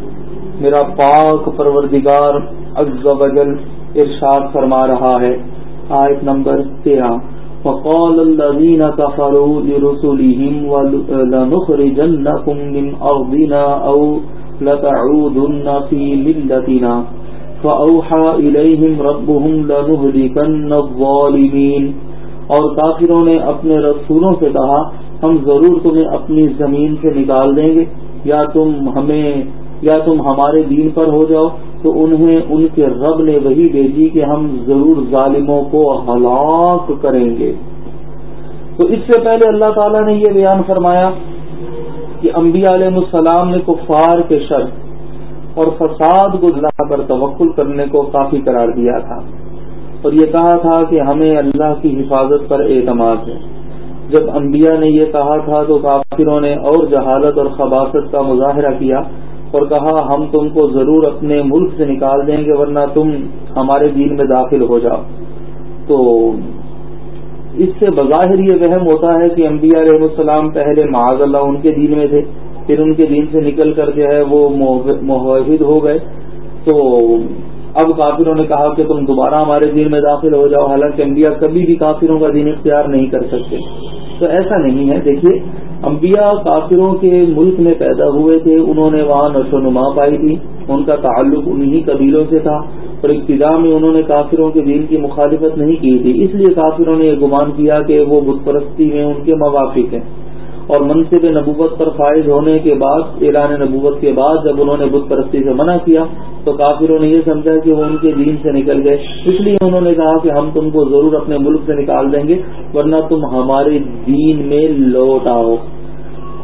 میرا پاک پروردگار وجل ارشاد فرما رہا ہے۔ آیت نمبر تیرہ۔ فقال الذين كفروا لرسلهم ولنخرجنكم من أرضنا أو لتعودن في ملتنا۔ فأوحى إليهم ربهم لنهلكن الظالمين۔ اور کافروں نے اپنے رسولوں سے کہا، ہم ضرور تمہیں اپنی زمین سے نکال دیں گے۔ یا تم ہمیں، یا تم ہمارے دین پر ہو جاؤ، تو انہیں ان کے رب نے وہی بھیجی کہ ہم ضرور ظالموں کو ہلاک کریں گے۔ تو اس سے پہلے اللہ تعالیٰ نے یہ بیان فرمایا کہ انبیاء علیہ السلام نے کفار کے شرط اور فساد کو اللہ پر توقل کرنے کو کافی قرار دیا تھا۔ اور یہ کہا تھا کہ ہمیں اللہ کی حفاظت پر اعتماد ہے۔ جب انبیاء نے یہ کہا تھا تو کافروں نے اور جہالت اور خباصت کا مظاہرہ کیا اور کہا، ہم تم کو ضرور اپنے ملک سے نکال دیں گے ورنہ تم ہمارے دین میں داخل ہو جاؤ۔ تو اس سے بظاہر یہ وہم ہوتا ہے کہ انبیاء علیہ السلام پہلے معاذ اللہ ان کے دین میں تھے۔ پھر ان کے دین سے نکل کر جو ہے وہ محد ہو گئے۔ تو اب کافروں نے کہا کہ تم دوبارہ ہمارے دین میں داخل ہو جاؤ۔ حالانکہ انبیاء کبھی بھی کافروں کا دین اختیار نہیں کر سکتے۔ تو ایسا نہیں ہے۔ دیکھیے، انبیاء کافروں کے ملک میں پیدا ہوئے تھے۔ انہوں نے وہاں نشو نما پائی تھی۔ ان کا تعلق انہی قبیلوں سے تھا۔ اور ابتدا میں انہوں نے کافروں کے دین کی مخالفت نہیں کی تھی۔ اس لیے کافروں نے یہ گمان کیا کہ وہ بت پرستی میں ان کے موافق ہیں۔ اور منصب نبوت پر فائز ہونے کے بعد، اعلان نبوت کے بعد جب انہوں نے بت پرستی سے منع کیا، تو کافروں نے یہ سمجھا کہ وہ ان کے دین سے نکل گئے۔ اس لیے انہوں نے کہا کہ ہم تم کو ضرور اپنے ملک سے نکال دیں گے، ورنہ تم ہمارے دین میں لوٹ آؤ۔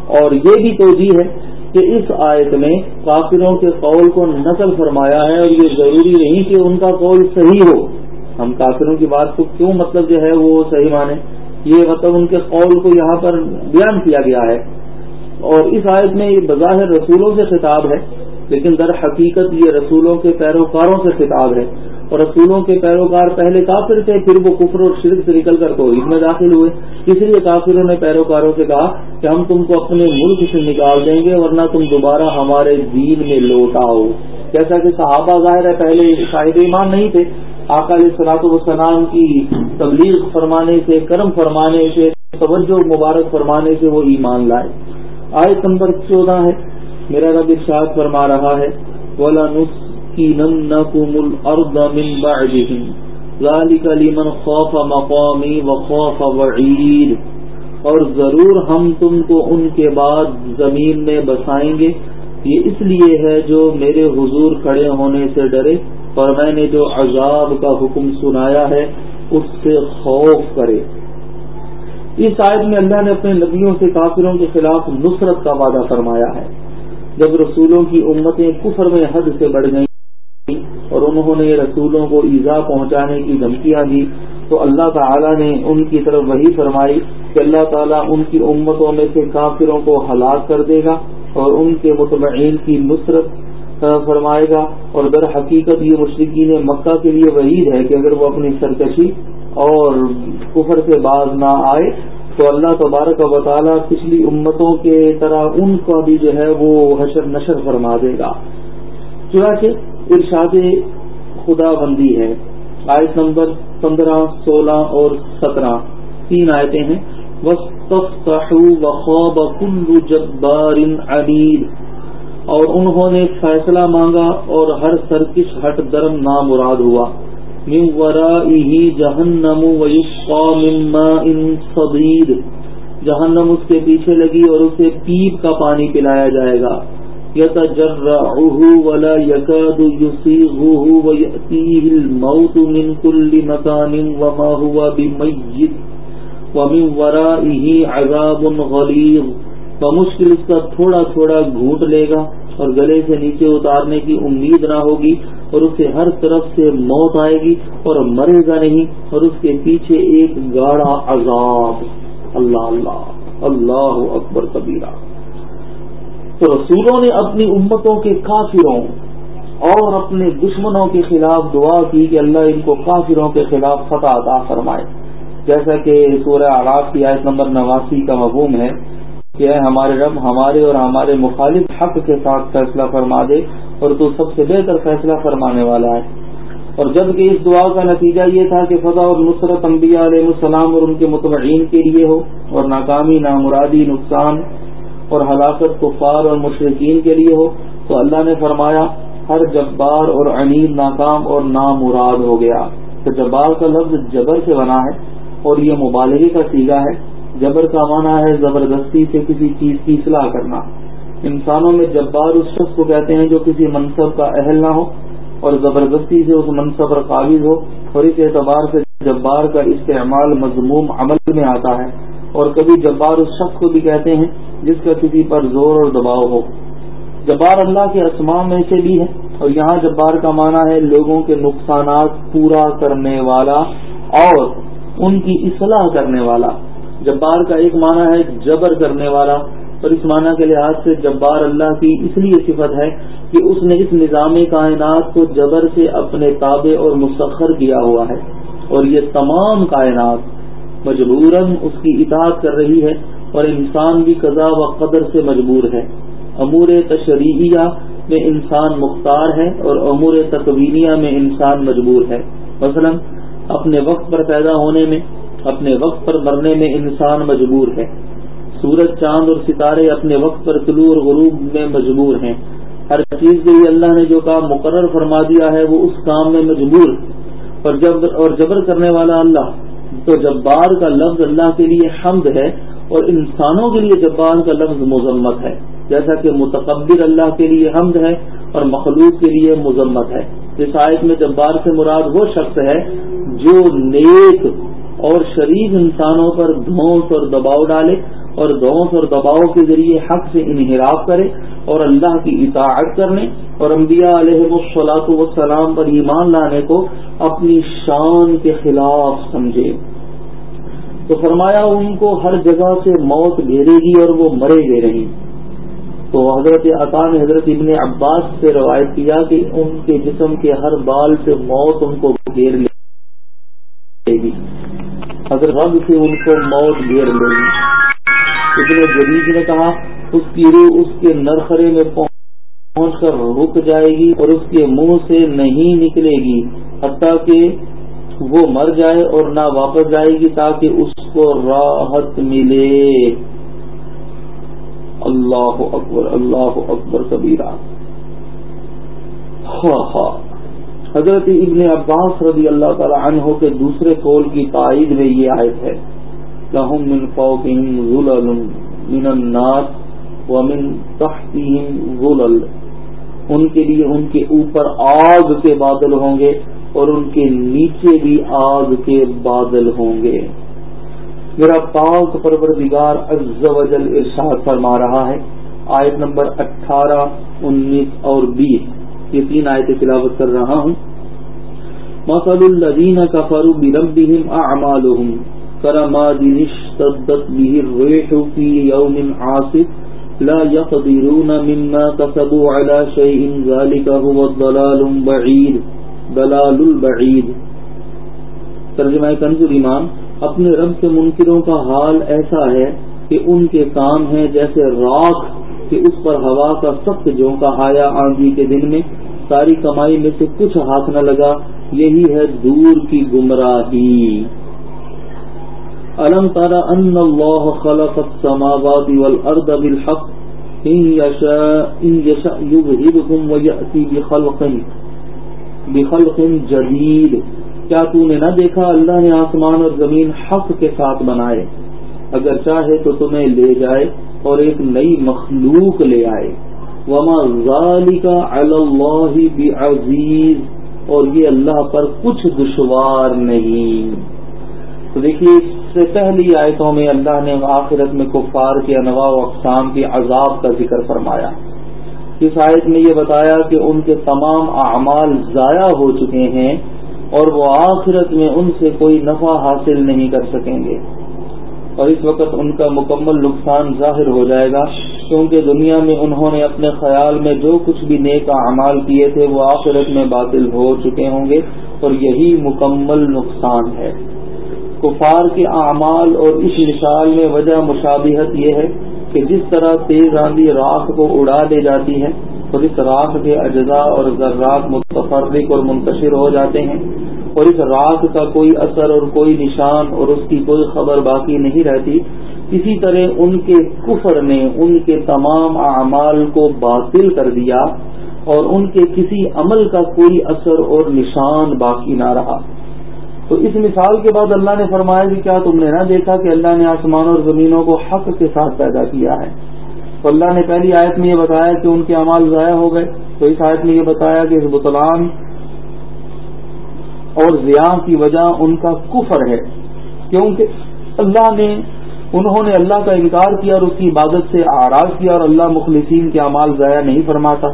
اور یہ بھی توجہ ہے کہ اس آیت میں کافروں کے قول کو نقل فرمایا ہے اور یہ ضروری نہیں کہ ان کا قول صحیح ہو۔ ہم کافروں کی بات کو کیوں مطلب جو ہے وہ صحیح مانیں؟ یہ مطلب ان کے قول کو یہاں پر بیان کیا گیا ہے۔ اور اس آیت میں یہ بظاہر رسولوں سے خطاب ہے، لیکن در حقیقت یہ رسولوں کے پیروکاروں سے خطاب ہے۔ اور رسولوں کے پیروکار پہلے کافر تھے، پھر وہ کفر اور شرک سے نکل کر تو میں داخل ہوئے۔ اس لیے کافروں نے پیروکاروں سے کہا کہ ہم تم کو اپنے ملک سے نکال دیں گے، ورنہ تم دوبارہ ہمارے دین میں لوٹ آؤ۔ جیسا کہ صحابہ ظاہر ہے، پہلے شاہد ایمان نہیں تھے۔ علیہ سلاط والسلام کی تبلیغ فرمانے سے، کرم فرمانے سے، توجہ مبارک فرمانے سے وہ ایمان لائے۔ آیت نمبر چودہ ہے، میرا رب ارشاد فرما رہا ہے، ولا لمن خوف مقامی وخوف وعید اور ضرور ہم تم کو ان کے بعد زمین میں بسائیں گے۔ یہ اس لیے ہے جو میرے حضور کھڑے ہونے سے ڈرے۔ اور میں نے جو عذاب کا حکم سنایا ہے اس سے خوف کرے۔ اس آیت میں اللہ نے اپنے نبیوں سے کافروں کے خلاف نصرت کا وعدہ فرمایا ہے۔ جب رسولوں کی امتیں کفر میں حد سے بڑھ گئیں اور انہوں نے رسولوں کو ایزا پہنچانے کی دھمکیاں دی، تو اللہ تعالی نے ان کی طرف وہی فرمائی کہ اللہ تعالیٰ ان کی امتوں میں سے کافروں کو ہلاک کر دے گا اور ان کے مطمئن کی نصرت فرمائے گا، اور در حقیقت یہ مشرقین مکہ کے لیے وعید ہے کہ اگر وہ اپنی سرکشی اور کفر سے باز نہ آئے، تو اللہ تبارک و تعالیٰ پچھلی امتوں کے طرح ان کا بھی جو ہے وہ حشر نشر فرما دے گا۔ چنانچہ ارشاد خدا بندی ہے۔ آیت نمبر پندرہ، سولہ اور سترہ۔ تین آیتیں ہیں۔ وخوب کل جبار عبید اور انہوں نے فیصلہ مانگا اور ہر سرکش ہٹ درم نامراد ہوا۔ من ورائه جہنم من صدید۔ جہنم اس کے پیچھے لگی اور اسے پیپ کا پانی پلایا جائے گا۔ يتجرعه ولا يكاد يصيغه ويأتيه الموت من كل مكان وما هو بميت ومن ورائه عذاب غليظ بمشکل اس کا تھوڑا تھوڑا گھونٹ لے گا اور گلے سے نیچے اتارنے کی امید نہ ہوگی اور اسے ہر طرف سے موت آئے گی اور مرے گا نہیں اور اس کے پیچھے ایک گاڑا عذاب۔ اللہ اللہ اللہ اکبر کبیرہ۔ تو رسولوں نے اپنی امتوں کے کافروں اور اپنے دشمنوں کے خلاف دعا کی کہ اللہ ان کو کافروں کے خلاف فتح عطا فرمائے۔ جیسا کہ سورہ آراف کی آیت نمبر نواسی کا مفہوم ہے کہ اے ہمارے رب، ہمارے اور ہمارے مخالف حق کے ساتھ فیصلہ فرما دے اور تو سب سے بہتر فیصلہ فرمانے والا ہے۔ اور جبکہ اس دعا کا نتیجہ یہ تھا کہ فتح اور نصرت انبیاء علیہ السلام اور ان کے متبعین کے لیے ہو اور ناکامی، نامرادی، نقصان اور ہلاکت، کفار اور مشرقین کے لیے ہو، تو اللہ نے فرمایا، ہر جبار اور انیل ناکام اور نامراد ہو گیا۔ تو جبار کا لفظ جبر سے بنا ہے اور یہ مبالغے کا سیگا ہے۔ جبر کا معنی ہے زبردستی سے کسی چیز کی اصلاح کرنا۔ انسانوں میں جبار اس شخص کو کہتے ہیں جو کسی منصب کا اہل نہ ہو اور زبردستی سے اس منصب پر قابض ہو اور اس اعتبار سے جبار کا استعمال مضموم عمل میں آتا ہے۔ اور کبھی جبار اس شخص کو بھی کہتے ہیں جس کا کسی پر زور اور دباؤ ہو۔ جبار اللہ کے اسماء میں سے بھی ہے اور یہاں جبار کا معنی ہے لوگوں کے نقصانات پورا کرنے والا اور ان کی اصلاح کرنے والا۔ جبار کا ایک معنی ہے جبر کرنے والا، اور اس معنی کے لحاظ سے جبار اللہ کی اس لیے صفت ہے کہ اس نے اس نظام کائنات کو جبر سے اپنے تابع اور مسخر کیا ہوا ہے، اور یہ تمام کائنات مجبوراً اس کی اطاعت کر رہی ہے، اور انسان بھی قضاء و قدر سے مجبور ہے۔ امور تشریحیہ میں انسان مختار ہے، اور امور تقوینیہ میں انسان مجبور ہے۔ مثلا، اپنے وقت پر پیدا ہونے میں اپنے وقت پر مرنے میں انسان مجبور ہے۔ سورج، چاند اور ستارے اپنے وقت پر طلوع اور غروب میں مجبور ہیں۔ ہر چیز کے لیے اللہ نے جو کام مقرر فرما دیا ہے، وہ اس کام میں مجبور۔ اور جب اور جبر کرنے والا اللہ، تو جبار کا لفظ اللہ کے لیے حمد ہے اور انسانوں کے لیے جبار کا لفظ مذمت ہے۔ جیسا کہ متقبر اللہ کے لیے حمد ہے اور مخلوق کے لیے مذمت ہے۔ اس آیت میں جبار سے مراد وہ شخص ہے جو نیک اور شریف انسانوں پر دھونس اور دباؤ ڈالے اور دونس اور دباؤ کے ذریعے حق سے انحراف کرے اور اللہ کی اطاعت کرنے اور انبیاء علیہ وسلاۃ وسلام پر ایمان لانے کو اپنی شان کے خلاف سمجھے۔ تو فرمایا ان کو ہر جگہ سے موت گھیرے گی اور وہ مرے گے نہیں۔ تو حضرت عطا نے حضرت ابن عباس سے روایت کیا کہ ان کے جسم کے ہر بال سے موت ان کو گھیر لے گی۔ اگر رب سے ان کو موت گھیر لے۔ ابن جدید نے کہا، اس کی روح اس کے نرخرے میں پہنچ کر رک جائے گی اور اس کے منہ سے نہیں نکلے گی، حتیٰ کہ وہ مر جائے اور نہ واپس جائے گی تاکہ اس کو راحت ملے۔ اللہ اکبر اللہ اکبر کبیرہ۔ ہاں ہاں۔ حضرت ابن عباس رضی اللہ تعالی عنہ کے دوسرے قول کی تائید میں یہ آیت ہے لهم من فوقهم ظلل من النار ومن تحتهم ظلل۔ ان کے لیے ان کے اوپر آگ کے بادل ہوں گے اور ان کے نیچے بھی آگ کے بادل ہوں گے۔ میرا پاک پروردگار عز و جل ارشاد فرما رہا ہے، آیت نمبر اٹھارہ، انیس اور بیس۔ یہ تین آیتیں تلاوت کر رہا ہوں۔ مثل الذین کفروا بربهم اعمالهم كرماد اشتدت به الريح في يوم عاصف لا يقدرون مما كسبوا على شيء ذلك هو الضلال البعيد۔ ضلال البعيد۔ ترجمہ کنز ایمان اپنے رب کے منکروں کا حال ایسا ہے کہ ان کے کام ہیں جیسے راکھ کہ اس پر ہوا کا سخت جھونکا آیا آندھی کے دن میں، ساری کمائی میں سے کچھ ہاتھ نہ لگا۔ یہی ہے دور کی گمراہی۔ الم تارا ان اللہ خلق السماوات والارض بالحق، ان يشاء ان يشاء يذهبكم وياتي بخلق بخلق جديد کیا تو نے نہ دیکھا اللہ نے آسمان اور زمین حق کے ساتھ بنائے؟ اگر چاہے تو تمہیں لے جائے۔ اور ایک نئی مخلوق لے آئے۔ وما ذالک علی اللہ بعزیز اور یہ اللہ پر کچھ دشوار نہیں۔ تو دیکھیے، اس سے پہلی آیتوں میں اللہ نے آخرت میں کفار کے انواع و اقسام کے عذاب کا ذکر فرمایا۔ اس آیت میں یہ بتایا کہ ان کے تمام اعمال ضائع ہو چکے ہیں اور وہ آخرت میں ان سے کوئی نفع حاصل نہیں کر سکیں گے۔ اور اس وقت ان کا مکمل نقصان ظاہر ہو جائے گا، کیونکہ دنیا میں انہوں نے اپنے خیال میں جو کچھ بھی نیک اعمال کیے تھے، وہ آخرت میں باطل ہو چکے ہوں گے اور یہی مکمل نقصان ہے۔ کفار کے اعمال اور اس مثال میں وجہ مشابہت یہ ہے کہ جس طرح تیز آندھی راکھ کو اڑا لے جاتی ہے اور اس راکھ کے اجزاء اور ذرات متفرق اور منتشر ہو جاتے ہیں۔ اور اس راکھ کا کوئی اثر اور کوئی نشان اور اس کی کوئی خبر باقی نہیں رہتی۔ اسی طرح ان کے کفر نے ان کے تمام اعمال کو باطل کر دیا اور ان کے کسی عمل کا کوئی اثر اور نشان باقی نہ رہا۔ تو اس مثال کے بعد اللہ نے فرمایا کہ کیا تم نے نہ دیکھا کہ اللہ نے آسمان اور زمینوں کو حق کے ساتھ پیدا کیا ہے؟ تو اللہ نے پہلی آیت میں یہ بتایا کہ ان کے اعمال ضائع ہو گئے۔ تو اس آیت میں یہ بتایا کہ اس بطلان اور ضیاء کی وجہ ان کا کفر ہے۔ کیونکہ اللہ نے، انہوں نے اللہ کا انکار کیا اور اس کی عبادت سے آراز کیا اور اللہ مخلصین کے اعمال ضائع نہیں فرماتا۔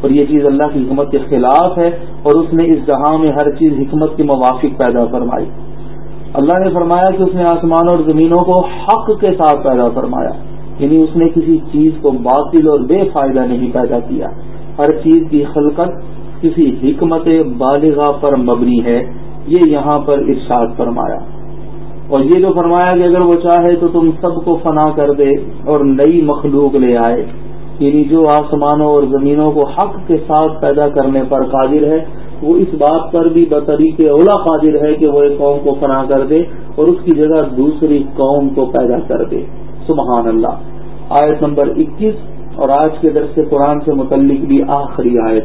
اور یہ چیز اللہ کی حکمت کے خلاف ہے اور اس نے اس جہاں میں ہر چیز حکمت کے موافق پیدا فرمائی۔ اللہ نے فرمایا کہ اس نے آسمان اور زمینوں کو حق کے ساتھ پیدا فرمایا۔ یعنی اس نے کسی چیز کو باطل اور بے فائدہ نہیں پیدا کیا۔ ہر چیز کی خلقت کسی حکمت بالغا پر مبنی ہے، یہ یہاں پر ارشاد فرمایا۔ اور یہ جو فرمایا کہ اگر وہ چاہے تو تم سب کو فنا کر دے اور نئی مخلوق لے آئے۔ یعنی جو آسمانوں اور زمینوں کو حق کے ساتھ پیدا کرنے پر قادر ہے، وہ اس بات پر بھی بطریق اولا قادر ہے کہ وہ ایک قوم کو فنا کر دے اور اس کی جگہ دوسری قوم کو پیدا کر دے۔ سبحان اللہ۔ آیت نمبر اکیس اور آج کے درس قرآن سے متعلق بھی آخری آیت۔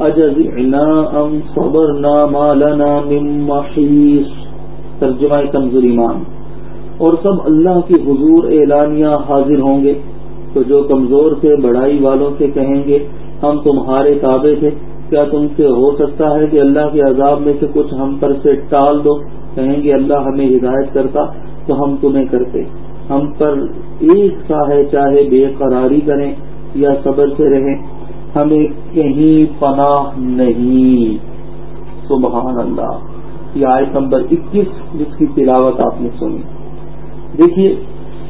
أجزعنا أم صبرنا ما لنا من محيص. ترجمہ کنزور ایمان. اور سب اللہ کی حضور اعلانیہ حاضر ہوں گے. تو جو کمزور سے بڑائی والوں سے کہیں گے، ہم تمہارے تابع تھے. کیا تم سے ہو سکتا ہے کہ اللہ کے عذاب میں سے کچھ ہم پر سے ٹال دو؟ کہیں گے، اللہ ہمیں ہدایت کرتا تو ہم تمہیں کرتے. ہم پر ایک سا ہے چاہے بے قراری کریں یا صبر سے رہیں. ہمیں کہیں پناہ نہیں۔ سبحان اللہ۔ یہ آیت نمبر اکیس، جس کی تلاوت آپ نے سنی۔ دیکھیے،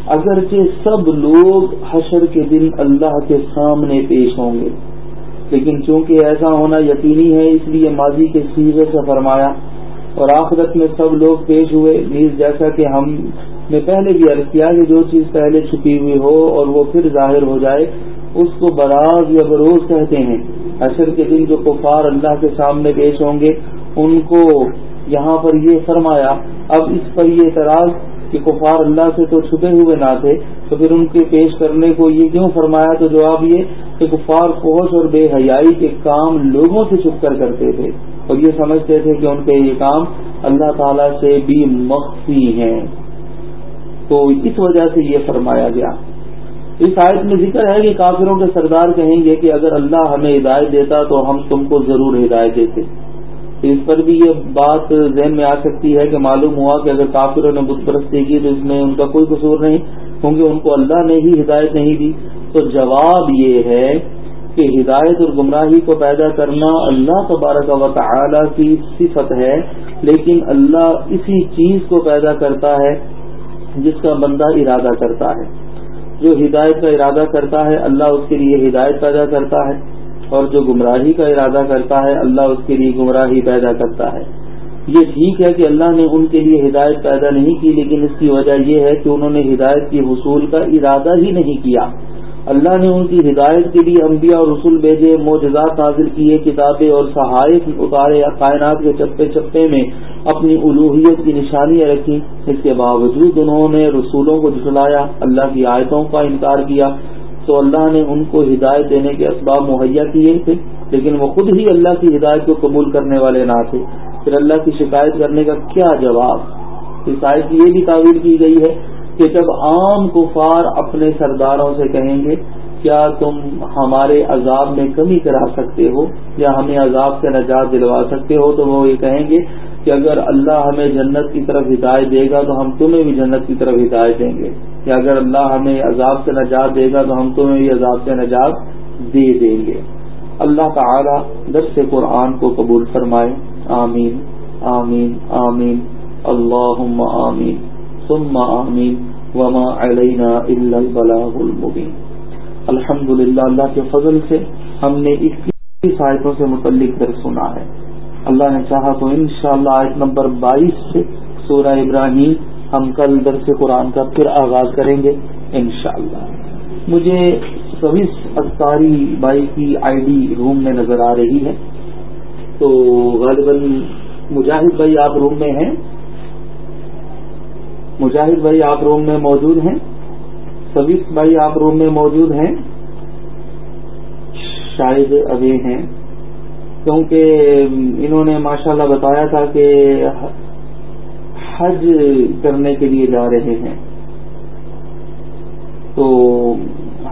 اگرچہ سب لوگ حشر کے دن اللہ کے سامنے پیش ہوں گے، لیکن چونکہ ایسا ہونا یقینی ہے، اس لیے ماضی کے سیزے سے فرمایا، اور آخرت میں سب لوگ پیش ہوئے۔ نیز جیسا کہ ہم نے پہلے بھی عرض کیا کہ جو چیز پہلے چھپی ہوئی ہو اور وہ پھر ظاہر ہو جائے اس کو براز یا بروز کہتے ہیں۔ عشر کے دن جو کفار اللہ کے سامنے پیش ہوں گے، ان کو یہاں پر یہ فرمایا، اب اس پر یہ اعتراض کہ کفار اللہ سے تو چھپے ہوئے نہ تھے، تو پھر ان کے پیش کرنے کو یہ کیوں فرمایا؟ تو جواب یہ کہ کفار فوج اور بے حیائی کے کام لوگوں سے چھپ کر کرتے تھے۔ اور یہ سمجھتے تھے کہ ان کے یہ کام اللہ تعالی سے بھی مخفی ہیں۔ تو اس وجہ سے یہ فرمایا گیا۔ اس آیت میں ذکر ہے کہ کافروں کے سردار کہیں گے کہ اگر اللہ ہمیں ہدایت دیتا تو ہم تم کو ضرور ہدایت دیتے۔ اس پر بھی یہ بات ذہن میں آ سکتی ہے کہ معلوم ہوا کہ اگر کافروں نے بت پرستی کی تو اس میں ان کا کوئی قصور نہیں، کیونکہ ان کو اللہ نے ہی ہدایت نہیں دی۔ تو جواب یہ ہے کہ ہدایت اور گمراہی کو پیدا کرنا اللہ تبارک و تعالی کی صفت ہے، لیکن اللہ اسی چیز کو پیدا کرتا ہے جس کا بندہ ارادہ کرتا ہے۔ جو ہدایت کا ارادہ کرتا ہے، اللہ اس کے لیے ہدایت پیدا کرتا ہے۔ اور جو گمراہی کا ارادہ کرتا ہے، اللہ اس کے لیے گمراہی پیدا کرتا ہے۔ یہ ٹھیک ہے کہ اللہ نے ان کے لیے ہدایت پیدا نہیں کی، لیکن اس کی وجہ یہ ہے کہ انہوں نے ہدایت کے حصول کا ارادہ ہی نہیں کیا۔ اللہ نے ان کی ہدایت کے لیے انبیاء اور رسول بھیجے، معجزات حاصل کیے، کتابیں اور سہایت اتارے کائنات کے چپے چپے میں اپنی الوحیت کی نشانیاں رکھی۔ اس کے باوجود انہوں نے رسولوں کو جھٹلایا، اللہ کی آیتوں کا انکار کیا۔ تو اللہ نے ان کو ہدایت دینے کے اسباب مہیا کیے تھے، لیکن وہ خود ہی اللہ کی ہدایت کو قبول کرنے والے نہ تھے۔ پھر اللہ کی شکایت کرنے کا کیا جواب؟ اس آیت کی یہ بھی تعویل کی گئی ہے کہ جب عام کفار اپنے سرداروں سے کہیں گے، کیا تم ہمارے عذاب میں کمی کرا سکتے ہو یا ہمیں عذاب سے نجات دلوا سکتے ہو؟ تو وہ یہ کہیں گے کہ اگر اللہ ہمیں جنت کی طرف ہدایت دے گا تو ہم تمہیں بھی جنت کی طرف ہدایت دیں گے۔ یا اگر اللہ ہمیں عذاب سے نجات دے گا تو ہم تمہیں بھی عذاب سے نجات دے دیں گے۔ اللہ تعالی درس قرآن کو قبول فرمائے۔ آمین آمین آمین۔ اللہ آمین۔ ثم آمین وما علینا الا البلاغ المبین۔ الحمد اللہ کے فضل سے ہم نے اکیس آیتوں سے متعلق در سنا ہے۔ اللہ نے چاہا تو انشاءاللہ آیت نمبر بائیس سے سورہ ابراہیم ہم کل درس قرآن کا پھر آغاز کریں گے انشاءاللہ۔ مجھے سویس اختاری بائی کی آئی ڈی روم میں نظر آ رہی ہے۔ تو غالباً مجاہد بھائی آپ روم میں ہیں۔ مجاہد بھائی آپ روم میں موجود ہیں؟ سبیس بھائی آپ روم میں موجود ہیں؟ شاید ابھی ہیں۔ کیونکہ انہوں نے ماشاءاللہ بتایا تھا کہ حج کرنے کے لیے جا رہے ہیں۔ تو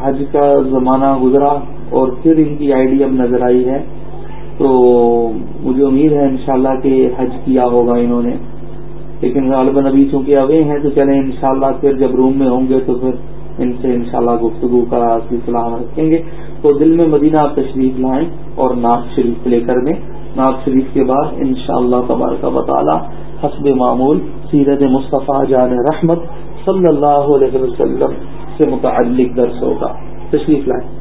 حج کا زمانہ گزرا اور پھر ان کی آئی ڈی اب نظر آئی ہے۔ تو مجھے امید ہے انشاءاللہ کہ حج کیا ہوگا انہوں نے۔ لیکن غالباً ابھی چونکہ اوے ہیں تو چلیں انشاءاللہ پھر جب روم میں ہوں گے تو پھر ان سے انشاءاللہ گفتگو کا سلسلہ ہم رکھیں گے۔ تو دل میں مدینہ آپ تشریف لائیں اور ناز شریف لے کر دیں۔ ناز شریف کے بعد انشاءاللہ شاء اللہ تبارک حسب معمول سیرت مصطفیٰ جان رحمت صلی اللہ علیہ وسلم سے متعلق درس ہوگا۔ تشریف لائیں۔